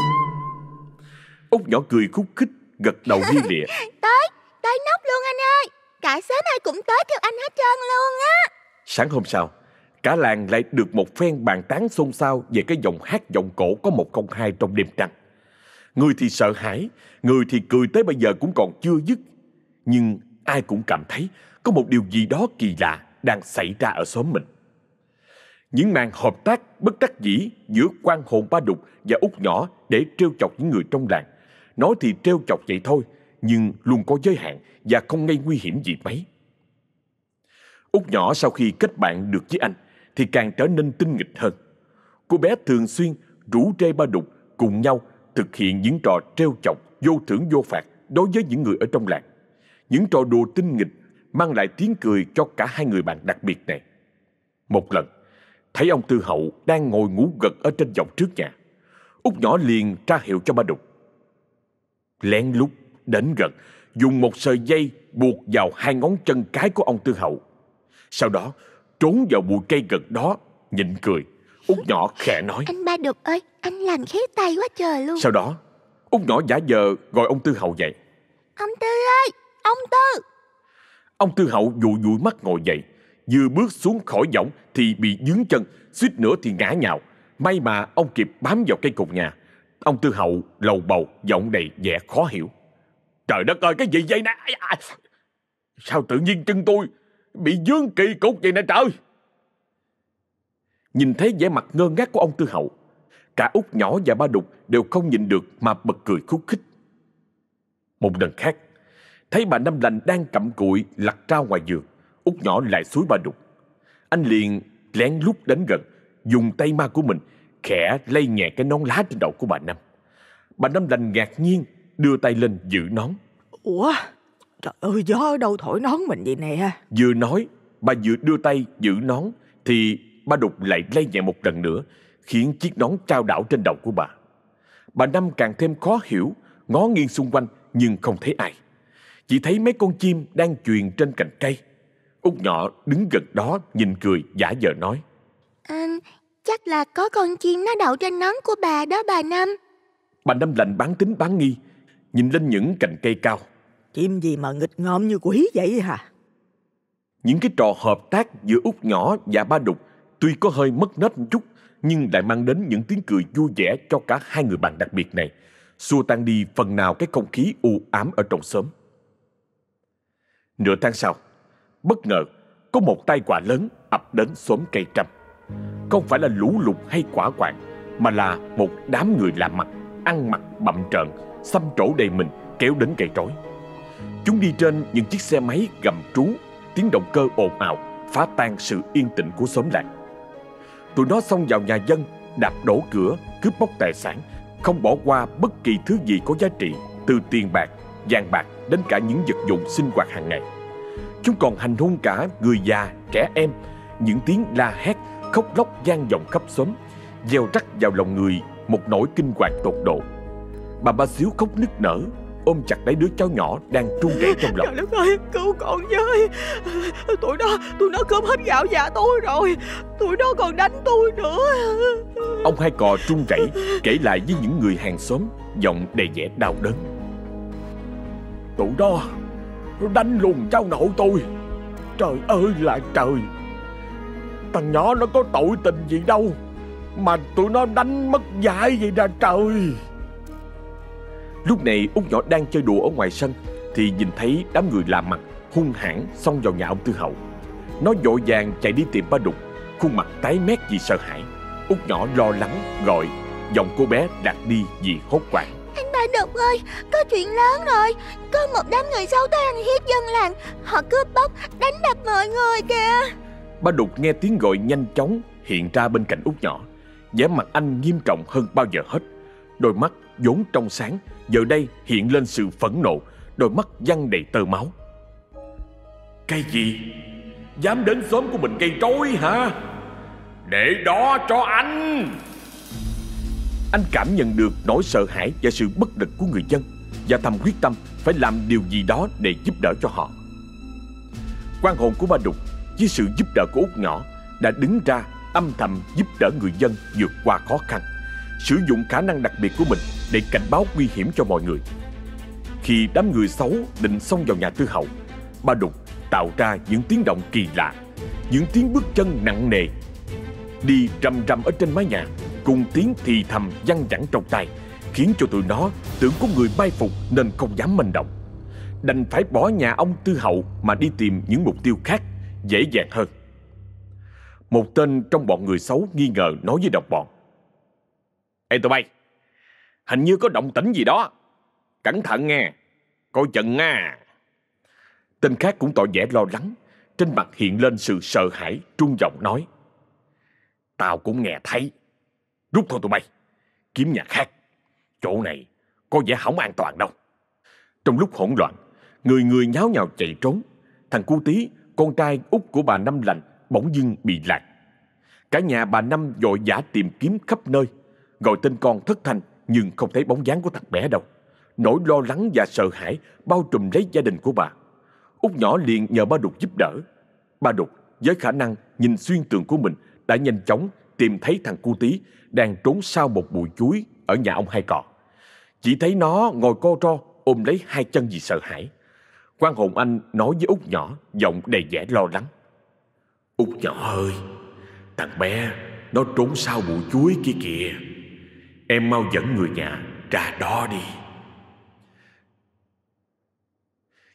Út nhỏ cười khúc khích Gật đầu lia lịa *laughs* Tới, tới nóc luôn anh ơi. Cả xóm ai cũng tới theo anh hết trơn luôn á. Sáng hôm sau, Cả làng lại được một phen bàn tán xôn xao Về cái giọng hát giọng cổ có một không hai trong đêm trăng. Người thì sợ hãi, Người thì cười tới bây giờ cũng còn chưa dứt. Nhưng ai cũng cảm thấy Có một điều gì đó kỳ lạ Đang xảy ra ở xóm mình. Những màn hợp tác bất đắc dĩ Giữa quan hồn ba đục và út nhỏ Để trêu chọc những người trong làng. Nói thì trêu chọc vậy thôi, Nhưng luôn có giới hạn Và không gây nguy hiểm gì mấy. Út nhỏ sau khi kết bạn được với anh thì càng trở nên tinh nghịch hơn. Cô bé thường xuyên rủ rê ba đục cùng nhau thực hiện những trò trêu chọc vô thưởng vô phạt đối với những người ở trong làng. Những trò đùa tinh nghịch mang lại tiếng cười cho cả hai người bạn đặc biệt này. Một lần, thấy ông Tư Hậu đang ngồi ngủ gật ở trên vòng trước nhà. Út nhỏ liền ra hiệu cho ba đục. Lén lút đến gần, dùng một sợi dây buộc vào hai ngón chân cái của ông Tư Hậu. Sau đó trốn vào bụi cây gần đó, nhịn cười. Út nhỏ khẽ nói. Anh ba được ơi, anh làm khéo tay quá trời luôn. Sau đó, Út nhỏ giả vờ gọi ông Tư Hậu dậy. Ông Tư ơi, ông Tư. Ông Tư Hậu dụi dụi mắt ngồi dậy. Vừa bước xuống khỏi võng thì bị dướng chân, suýt nữa thì ngã nhào. May mà ông kịp bám vào cây cột nhà. Ông Tư Hậu lầu bầu, giọng đầy vẻ khó hiểu. Trời đất ơi cái gì vậy nè? Sao tự nhiên chân tôi bị dướng kỳ cục vậy nè trời? Nhìn thấy vẻ mặt ngơ ngác của ông Tư Hậu, cả út nhỏ và ba đục đều không nhìn được mà bật cười khúc khích. Một lần khác, thấy bà Năm Lành đang cặm cụi lặt rau ngoài giường, út nhỏ lại suối ba đục. Anh liền lén lút đến gần, dùng tay ma của mình khẽ lay nhẹ cái nón lá trên đầu của bà Năm. Bà Năm Lành ngạc nhiên đưa tay lên giữ nón. Ủa Trời ơi gió ở đâu thổi nón mình vậy nè Vừa nói, bà vừa đưa tay giữ nón thì ba đục lại lay nhẹ một lần nữa, khiến chiếc nón trao đảo trên đầu của bà. Bà Năm càng thêm khó hiểu, ngó nghiêng xung quanh nhưng không thấy ai. Chỉ thấy mấy con chim đang chuyền trên cành cây. Út nhỏ đứng gần đó nhìn cười giả vờ nói. Anh, chắc là có con chim nó đậu trên nón của bà đó bà Năm. Bà Năm lành bán tính bán nghi, nhìn lên những cành cây cao. Chim gì mà nghịch ngợm như quỷ vậy hả Những cái trò hợp tác giữa út nhỏ và ba đục tuy có hơi mất nết một chút nhưng lại mang đến những tiếng cười vui vẻ cho cả hai người bạn đặc biệt này, xua tan đi phần nào cái không khí u ám ở trong xóm. Nửa tháng sau, bất ngờ có một tai quả lớn ập đến xóm cây trăm. Không phải là lũ lụt hay quả quạng, mà là một đám người lạ mặt, ăn mặc bậm trợn, xăm trổ đầy mình kéo đến cây trối. Chúng đi trên những chiếc xe máy gầm trú, tiếng động cơ ồn ào phá tan sự yên tĩnh của xóm làng. Tụi nó xông vào nhà dân, đạp đổ cửa, cướp bóc tài sản, không bỏ qua bất kỳ thứ gì có giá trị, từ tiền bạc, vàng bạc đến cả những vật dụng sinh hoạt hàng ngày. Chúng còn hành hung cả người già, trẻ em, những tiếng la hét, khóc lóc gian vọng khắp xóm, gieo rắc vào lòng người một nỗi kinh hoàng tột độ. Bà ba xíu khóc nức nở, ôm chặt lấy đứa cháu nhỏ đang trung rẩy trong lòng. Trời đất ơi, cứu con với. Tụi nó, tụi nó cướp hết gạo nhà tôi rồi. Tụi nó còn đánh tôi nữa. Ông hai cò trung rẩy kể lại với những người hàng xóm, giọng đầy vẻ đau đớn. Tụi nó đánh luôn cháu nội tôi. Trời ơi là trời. Thằng nhỏ nó có tội tình gì đâu Mà tụi nó đánh mất dạy vậy ra trời Lúc này út nhỏ đang chơi đùa ở ngoài sân Thì nhìn thấy đám người lạ mặt hung hãn xông vào nhà ông Tư Hậu. Nó vội vàng chạy đi tìm ba đục Khuôn mặt tái mét vì sợ hãi. Út nhỏ lo lắng gọi Giọng cô bé lạc đi vì hốt hoảng. Anh ba đục ơi Có chuyện lớn rồi. Có một đám người xấu tới ăn hiếp dân làng. Họ cướp bóc đánh đập mọi người kìa. Ba đục nghe tiếng gọi nhanh chóng hiện ra bên cạnh út nhỏ. Vẻ mặt anh nghiêm trọng hơn bao giờ hết. Đôi mắt vốn trong sáng Giờ đây hiện lên sự phẫn nộ Đôi mắt văng đầy tơ máu Cái gì? Dám đến xóm của mình gây rối hả? Để đó cho anh Anh cảm nhận được nỗi sợ hãi và sự bất lực của người dân Và thầm quyết tâm phải làm điều gì đó để giúp đỡ cho họ quan hồn của ba đục với sự giúp đỡ của út nhỏ đã đứng ra âm thầm giúp đỡ người dân vượt qua khó khăn, sử dụng khả năng đặc biệt của mình để cảnh báo nguy hiểm cho mọi người. Khi đám người xấu định xông vào nhà tư hậu, ba đục tạo ra những tiếng động kỳ lạ, những tiếng bước chân nặng nề, đi rầm rầm ở trên mái nhà, cùng tiếng thì thầm văng vẳng trong tay, khiến cho tụi nó tưởng có người bay phục nên không dám manh động. Đành phải bỏ nhà ông tư hậu mà đi tìm những mục tiêu khác dễ dàng hơn. Một tên trong bọn người xấu nghi ngờ nói với đồng bọn. Ê tụi bay, hình như có động tĩnh gì đó. Cẩn thận nghe, coi chừng nha. Tên khác cũng tỏ vẻ lo lắng, trên mặt hiện lên sự sợ hãi, trung giọng nói. Tao cũng nghe thấy. Rút thôi tụi bay, kiếm nhà khác. Chỗ này có vẻ không an toàn đâu. Trong lúc hỗn loạn, người người nháo nhào chạy trốn. Thằng cu tí con trai út của bà Năm lành bỗng dưng bị lạc. Cả nhà bà Năm vội vã tìm kiếm khắp nơi, gọi tên con thất thanh, nhưng không thấy bóng dáng của thằng bé đâu. Nỗi lo lắng và sợ hãi bao trùm lấy gia đình của bà. Út nhỏ liền nhờ ba Đục giúp đỡ. Ba Đục với khả năng nhìn xuyên tường của mình, đã nhanh chóng tìm thấy thằng cu tí đang trốn sau một bụi chuối ở nhà ông hai cọ. Chỉ thấy nó ngồi co ro, ôm lấy hai chân vì sợ hãi. Quan hồn anh nói với út nhỏ, Giọng đầy vẻ lo lắng út nhỏ ơi, Thằng bé Nó trốn sau bụi chuối kia kìa Em mau dẫn người nhà ra đó đi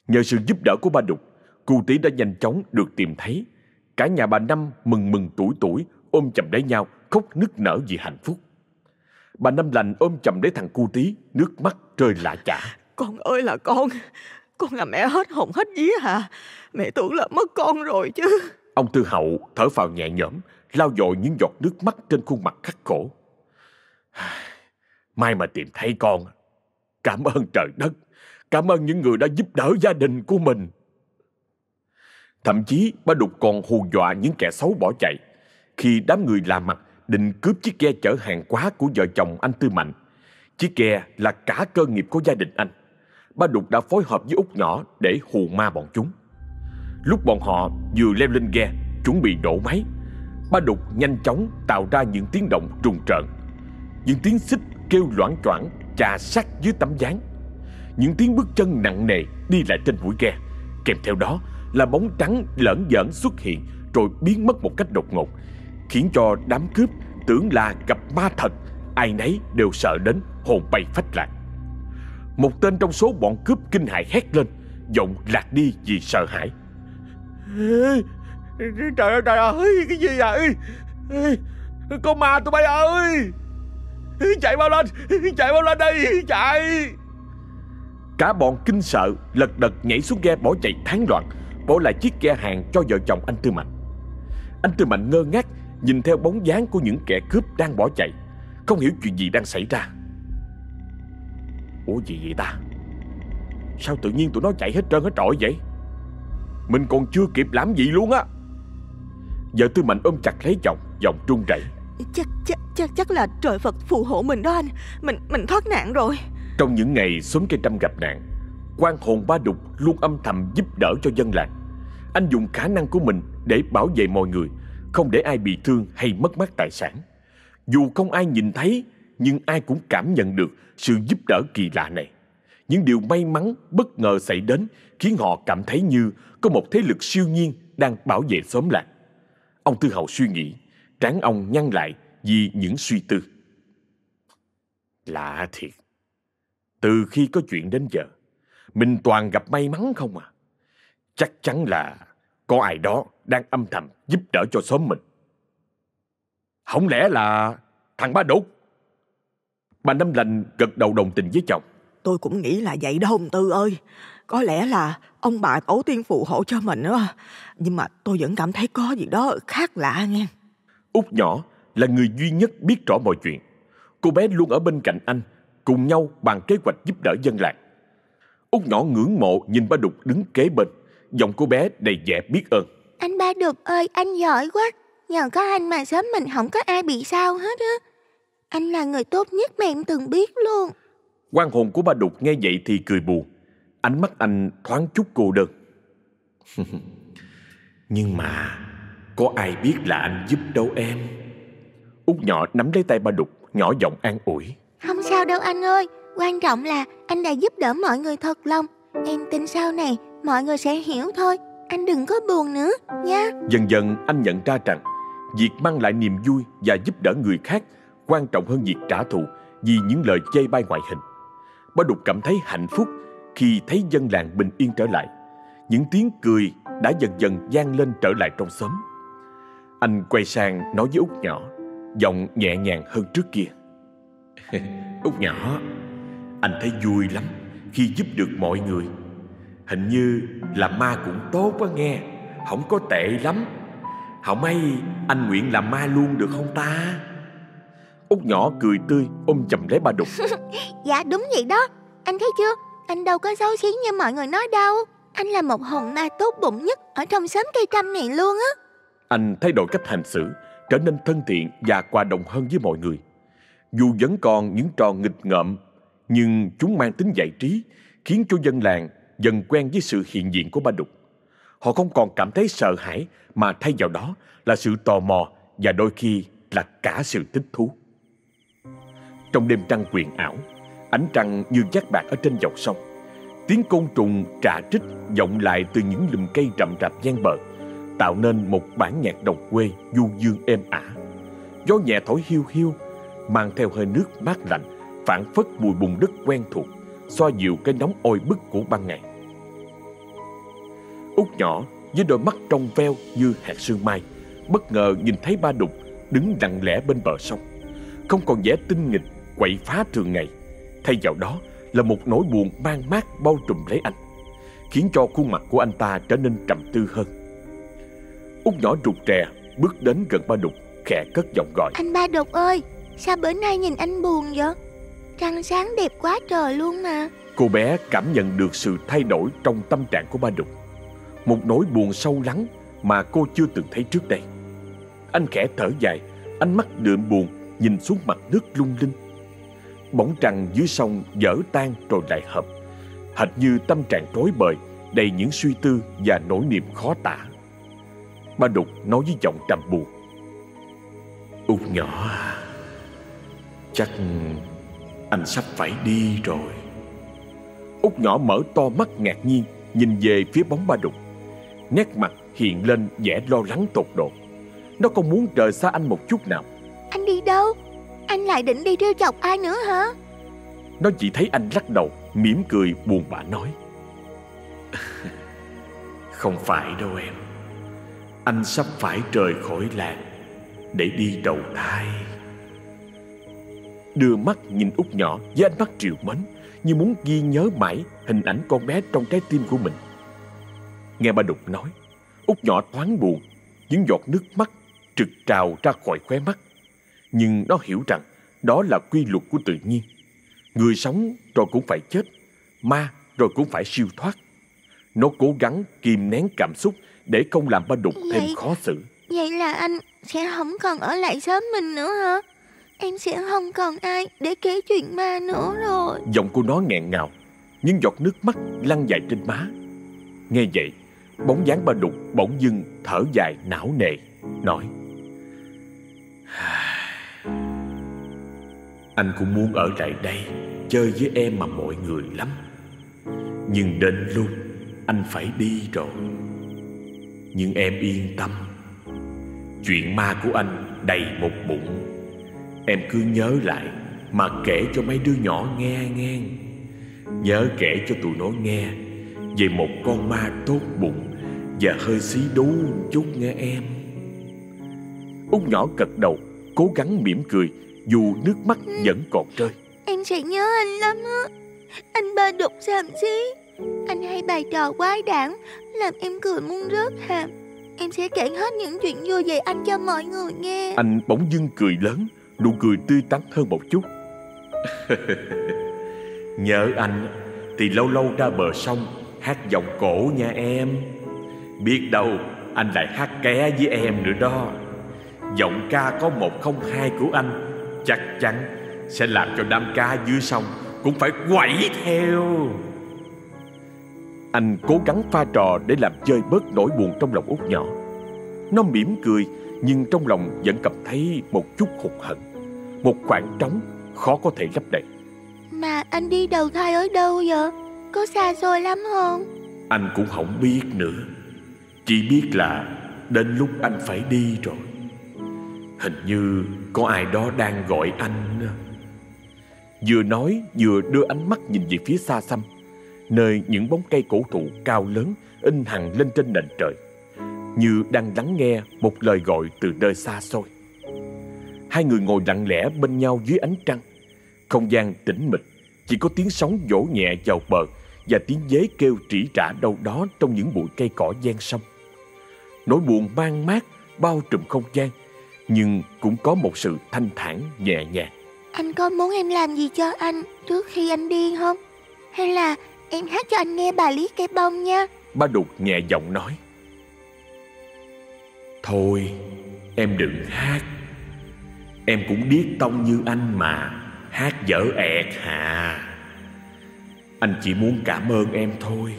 Nhờ sự giúp đỡ của ba Đục Cụ tỷ đã nhanh chóng được tìm thấy Cả nhà bà Năm mừng mừng tuổi tuổi Ôm chầm lấy nhau Khóc nức nở vì hạnh phúc Bà Năm lành ôm chầm lấy thằng cu tí Nước mắt rơi lạ chả Con ơi là con con là mẹ hết hồn hết vía hả? Mẹ tưởng là mất con rồi chứ. Ông Tư Hậu thở phào nhẹ nhõm, lau dội những giọt nước mắt trên khuôn mặt khắc khổ. Mai mà tìm thấy con, cảm ơn trời đất, cảm ơn những người đã giúp đỡ gia đình của mình. Thậm chí ba đục còn hù dọa những kẻ xấu bỏ chạy. Khi đám người làm mặt định cướp chiếc ghe chở hàng quá của vợ chồng anh Tư Mạnh. Chiếc ghe là cả cơ nghiệp của gia đình anh ba Đục đã phối hợp với út nhỏ để hù ma bọn chúng. Lúc bọn họ vừa leo lên ghe, chuẩn bị nổ máy, ba Đục nhanh chóng tạo ra những tiếng động trùng trợn. Những tiếng xích kêu loãng choảng chà sát dưới tấm dáng. Những tiếng bước chân nặng nề đi lại trên mũi ghe. Kèm theo đó là bóng trắng lởn giởn xuất hiện rồi biến mất một cách đột ngột, khiến cho đám cướp tưởng là gặp ma thật, ai nấy đều sợ đến hồn bay phách lạc. Một tên trong số bọn cướp kinh hại hét lên Giọng lạc đi vì sợ hãi Trời ơi trời ơi Cái gì vậy Có ma tụi bay ơi Chạy mau lên, Chạy mau lên đây, Chạy. Cả bọn kinh sợ, Lật đật nhảy xuống ghe bỏ chạy thán loạn. Bỏ lại chiếc ghe hàng cho vợ chồng anh Tư Mạnh. Anh Tư Mạnh ngơ ngác, Nhìn theo bóng dáng của những kẻ cướp đang bỏ chạy. Không hiểu chuyện gì đang xảy ra. Ủa gì vậy ta? Sao tự nhiên tụi nó chạy hết trơn hết trọi vậy? Mình còn chưa kịp làm gì luôn á. Vợ Tư Mạnh ôm chặt lấy chồng, Giọng trung rẩy. Chắc chắc chắc chắc là trời Phật phù hộ mình đó anh. Mình mình thoát nạn rồi. Trong những ngày xóm cây trăm gặp nạn, quan hồn ba đục luôn âm thầm giúp đỡ cho dân làng. Anh dùng khả năng của mình để bảo vệ mọi người, Không để ai bị thương hay mất mát tài sản. Dù không ai nhìn thấy, Nhưng ai cũng cảm nhận được sự giúp đỡ kỳ lạ này. Những điều may mắn, bất ngờ xảy đến Khiến họ cảm thấy như có một thế lực siêu nhiên đang bảo vệ xóm làng. Ông Tư Hậu suy nghĩ. Trán ông nhăn lại vì những suy tư. Lạ thiệt. Từ khi có chuyện đến giờ Mình toàn gặp may mắn không à. Chắc chắn là Có ai đó đang âm thầm giúp đỡ cho xóm mình. Không lẽ là thằng ba đục Bà Năm Lành gật đầu đồng tình với chồng. Tôi cũng nghĩ là vậy đó ông Tư ơi. Có lẽ là ông bà tổ tiên phù hộ cho mình đó. Nhưng mà tôi vẫn cảm thấy có gì đó khác lạ nghe Út nhỏ là người duy nhất biết rõ mọi chuyện Cô bé luôn ở bên cạnh anh Cùng nhau bàn kế hoạch giúp đỡ dân làng Út nhỏ ngưỡng mộ nhìn ba đục đứng kế bên Giọng cô bé đầy vẻ biết ơn Anh ba đục ơi, anh giỏi quá. Nhờ có anh mà sớm mình không có ai bị sao hết á. Anh là người tốt nhất mà em từng biết luôn. quan hồn của ba đục nghe vậy thì cười buồn Ánh mắt anh thoáng chút cô đơn *laughs* Nhưng mà Có ai biết là anh giúp đâu em Út nhỏ nắm lấy tay ba đục Nhỏ giọng an ủi Không sao đâu anh ơi. Quan trọng là anh đã giúp đỡ mọi người thật lòng. Em tin sau này mọi người sẽ hiểu thôi. Anh đừng có buồn nữa nha. Dần dần anh nhận ra rằng Việc mang lại niềm vui và giúp đỡ người khác Quan trọng hơn việc trả thù Vì những lời chê bai ngoại hình Ba đục cảm thấy hạnh phúc Khi thấy dân làng bình yên trở lại Những tiếng cười đã dần dần vang lên trở lại trong xóm anh quay sang nói với Út nhỏ, Giọng nhẹ nhàng hơn trước kia *laughs* Út nhỏ, Anh thấy vui lắm Khi giúp được mọi người Hình như là ma cũng tốt quá nghe, Không có tệ lắm Hảo may anh nguyện làm ma luôn được không ta Út nhỏ cười tươi, ôm chầm lấy ba đục *laughs* Dạ đúng vậy đó. Anh thấy chưa? Anh đâu có xấu xí như mọi người nói đâu. Anh là một hồn ma tốt bụng nhất ở trong xóm cây trăm này luôn á. Anh thay đổi cách hành xử, Trở nên thân thiện và hòa đồng hơn với mọi người. Dù vẫn còn những trò nghịch ngợm, Nhưng chúng mang tính giải trí, Khiến cho dân làng dần quen với sự hiện diện của ba đục. Họ không còn cảm thấy sợ hãi, Mà thay vào đó là sự tò mò Và đôi khi là cả sự thích thú. Trong đêm trăng quyền ảo, Ánh trăng như giác bạc ở trên dòng sông, Tiếng côn trùng trà trích vọng lại từ những lùm cây rậm rạp gian bờ. Tạo nên một bản nhạc đồng quê du dương êm ả. Gió nhẹ thổi hiu hiu, Mang theo hơi nước mát lạnh, Phản phất mùi bùn đất quen thuộc, Xoa dịu cái nóng oi bức của ban ngày. Út nhỏ, với đôi mắt trong veo như hạt sương mai, Bất ngờ nhìn thấy ba đục đứng lặng lẽ bên bờ sông. Không còn vẻ tinh nghịch, quậy phá thường ngày. Thay vào đó là một nỗi buồn mang mát bao trùm lấy anh, Khiến cho khuôn mặt của anh ta trở nên trầm tư hơn. Út nhỏ rụt rè bước đến gần ba đục khẽ cất giọng gọi. Anh ba đục ơi, sao bữa nay nhìn anh buồn vậy? Trăng sáng đẹp quá trời luôn mà. Cô bé cảm nhận được sự thay đổi trong tâm trạng của ba đục. Một nỗi buồn sâu lắng mà cô chưa từng thấy trước đây. Anh khẽ thở dài Ánh mắt đượm buồn nhìn xuống mặt nước lung linh. Bóng trăng dưới sông dở tan rồi lại hợp. Hệt như tâm trạng rối bời Đầy những suy tư và nỗi niềm khó tả Ba đục nói với giọng trầm buồn. Út nhỏ Chắc anh sắp phải đi rồi. Út nhỏ mở to mắt ngạc nhiên Nhìn về phía bóng ba đục Nét mặt hiện lên vẻ lo lắng tột độ. Nó không muốn rời xa anh một chút nào. Anh đi đâu? Anh lại định đi trêu chọc ai nữa hả? Nó chỉ thấy anh lắc đầu mỉm cười buồn bã nói. Không phải đâu em anh sắp phải rời khỏi làng Để đi đầu thai. Đưa mắt nhìn út nhỏ với ánh mắt triều mến, Như muốn ghi nhớ mãi hình ảnh con bé trong trái tim của mình. Nghe ba đục nói, út nhỏ thoáng buồn, Những giọt nước mắt trực trào ra khỏi khóe mắt. Nhưng nó hiểu rằng Đó là quy luật của tự nhiên. Người sống rồi cũng phải chết, Ma rồi cũng phải siêu thoát. Nó cố gắng kìm nén cảm xúc để không làm ba đục thêm khó xử Vậy là anh sẽ không còn ở lại xóm mình nữa hả? Em sẽ không còn ai để kể chuyện ma nữa rồi. Giọng của nó nghẹn ngào, những giọt nước mắt lăn dài trên má. Nghe vậy, bóng dáng ba đục bỗng dưng thở dài não nề, nói *sighs* Anh cũng muốn ở lại đây chơi với em mà mọi người lắm Nhưng đến lúc anh phải đi rồi nhưng em yên tâm. Chuyện ma của anh đầy một bụng. Em cứ nhớ lại Mà kể cho mấy đứa nhỏ nghe nghe. Nhớ kể cho tụi nó nghe Về một con ma tốt bụng Và hơi xí đú chút nghe em. Út nhỏ gật đầu, Cố gắng mỉm cười Dù nước mắt vẫn còn rơi. Em sẽ nhớ anh lắm á. Anh ba đục xàm xí. Anh hay bày trò quái đản, Làm em cười muốn rớt hàm. Em sẽ kể hết những chuyện vui về anh cho mọi người nghe. Anh bỗng dưng cười lớn, Nụ cười tươi tắn hơn một chút. *laughs* Nhớ anh, Thì lâu lâu ra bờ sông, Hát giọng cổ nha em. Biết đâu, anh lại hát ké với em nữa đó. Giọng ca có một không hai của anh, Chắc chắn sẽ làm cho đám ca dưới sông Cũng phải quẩy theo. Anh cố gắng pha trò để làm chơi bớt nỗi buồn trong lòng út nhỏ. Nó mỉm cười Nhưng trong lòng vẫn cảm thấy một chút hụt hận Một khoảng trống khó có thể lấp đầy. Mà anh đi đầu thai ở đâu vậy? Có xa xôi lắm không? Anh cũng không biết nữa. Chỉ biết là đến lúc anh phải đi rồi. Hình như có ai đó đang gọi anh. Vừa nói vừa đưa ánh mắt nhìn về phía xa xăm Nơi những bóng cây cổ thụ cao lớn In hằng lên trên nền trời, Như đang lắng nghe một lời gọi từ nơi xa xôi Hai người ngồi lặng lẽ bên nhau dưới ánh trăng Không gian tĩnh mịch, Chỉ có tiếng sóng vỗ nhẹ vào bờ Và tiếng dế kêu trĩ trả đâu đó Trong những bụi cây cỏ gian sông Nỗi buồn mang mát bao trùm không gian, nhưng cũng có một sự thanh thản nhẹ nhàng. Anh có muốn em làm gì cho anh trước khi anh đi không? Hay là em hát cho anh nghe bài Lý Cây Bông nha? Ba Đục nhẹ giọng nói. Thôi, em đừng hát. Em cũng điếc tông như anh mà, hát dở ẹt hà. Anh chỉ muốn cảm ơn em thôi.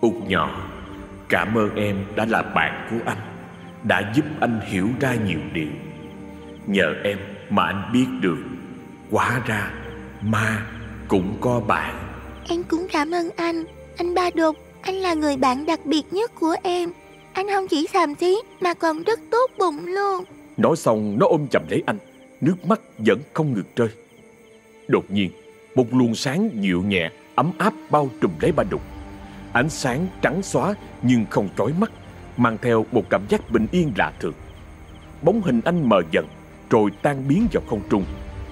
Út nhỏ, cảm ơn em đã là bạn của anh đã giúp anh hiểu ra nhiều điều nhờ em mà anh biết được quá ra ma cũng có bạn em cũng cảm ơn anh. Anh ba đột anh là người bạn đặc biệt nhất của em. Anh không chỉ xàm xí mà còn rất tốt bụng luôn. Nói xong nó ôm chầm lấy anh. Nước mắt vẫn không ngừng rơi. Đột nhiên một luồng sáng dịu nhẹ ấm áp bao trùm lấy ba đục ánh sáng trắng xóa nhưng không chói mắt mang theo một cảm giác bình yên lạ thường. Bóng hình anh mờ dần, rồi tan biến vào không trung,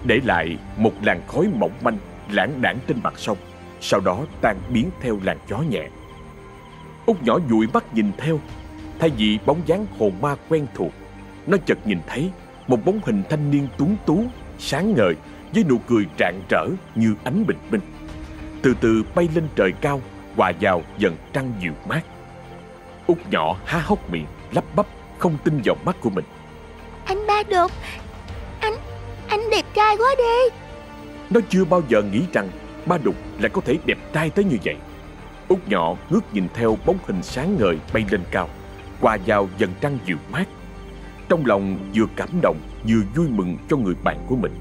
để lại một làn khói mỏng manh lãng đảng trên mặt sông, sau đó tan biến theo làn gió nhẹ. Út nhỏ dụi mắt nhìn theo, thay vì bóng dáng hồn ma quen thuộc, nó chợt nhìn thấy một bóng hình thanh niên tuấn tú, sáng ngời với nụ cười rạng rỡ như ánh bình minh. Từ từ bay lên trời cao, hòa vào dần trăng dịu mát. Út nhỏ há hốc miệng Lắp bắp không tin vào mắt của mình Anh ba đột Anh, anh đẹp trai quá đi Nó chưa bao giờ nghĩ rằng Ba đục lại có thể đẹp trai tới như vậy. Út nhỏ ngước nhìn theo bóng hình sáng ngời bay lên cao Qua vào dần trăng dịu mát. Trong lòng vừa cảm động Vừa vui mừng cho người bạn của mình.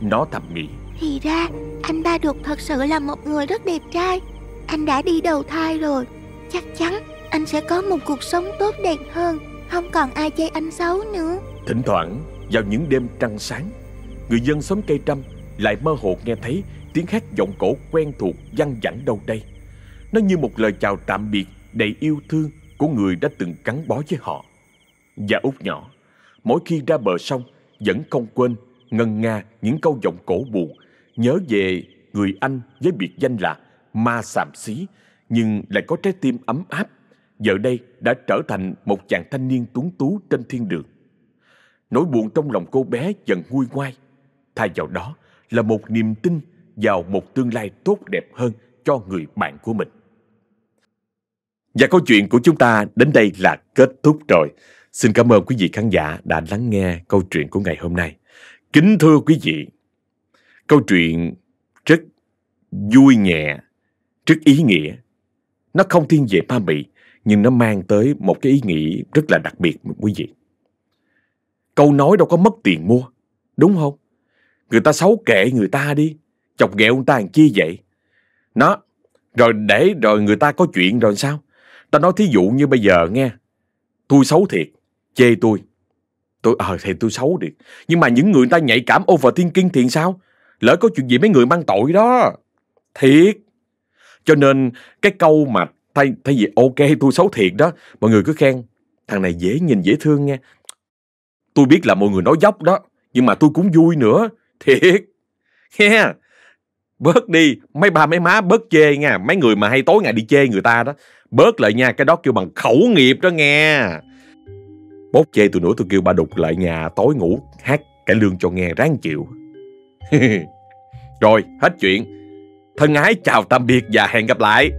Nó thầm nghĩ Thì ra anh ba đục thật sự là một người rất đẹp trai. Anh đã đi đầu thai rồi. Chắc chắn anh sẽ có một cuộc sống tốt đẹp hơn. Không còn ai chê anh xấu nữa. Thỉnh thoảng vào những đêm trăng sáng Người dân xóm cây trăm lại mơ hồ nghe thấy tiếng hát giọng cổ quen thuộc văng vẳng đâu đây. Nó như một lời chào tạm biệt đầy yêu thương của người đã từng gắn bó với họ. Và út nhỏ Mỗi khi ra bờ sông vẫn không quên ngân nga những câu giọng cổ buồn Nhớ về người anh với biệt danh là ma sàm xí Nhưng lại có trái tim ấm áp. Giờ đây đã trở thành một chàng thanh niên tuấn tú trên thiên đường. Nỗi buồn trong lòng cô bé dần nguôi ngoai, thay vào đó là một niềm tin vào một tương lai tốt đẹp hơn cho người bạn của mình. Và câu chuyện của chúng ta đến đây là kết thúc rồi. Xin cảm ơn quý vị khán giả đã lắng nghe câu chuyện của ngày hôm nay. Kính thưa quý vị, câu chuyện rất vui nhẹ, rất ý nghĩa. Nó không thiên về ma mị, nhưng nó mang tới một cái ý nghĩa rất là đặc biệt quý vị. Câu nói đâu có mất tiền mua, đúng không? Người ta xấu kệ người ta đi, chọc ghẹo người ta làm chi vậy? Nó, rồi để rồi người ta có chuyện rồi sao? Ta nói thí dụ như bây giờ nghe, tôi xấu thiệt, chê tôi. Tôi ờ thì tôi xấu đi. Nhưng mà những người ta nhạy cảm overthinking thì sao? Lỡ có chuyện gì mấy người mang tội đó. Thiệt. Cho nên cái câu mà thay, thay vì ok tôi xấu thiệt đó, mọi người cứ khen thằng này dễ nhìn dễ thương nghe Tôi biết là mọi người nói dốc đó, nhưng mà tôi cũng vui nữa. Thiệt. Nghe. Bớt đi, mấy ba mấy má bớt chê nha. Mấy người mà hay tối ngày đi chê người ta đó. Bớt lại nha, cái đó kêu bằng khẩu nghiệp đó nghe. Bốt chê tôi nữa tôi kêu bà đục lại nhà tối ngủ hát cải lương cho nghe ráng chịu. *laughs* Rồi, hết chuyện. Thân ái chào tạm biệt và hẹn gặp lại.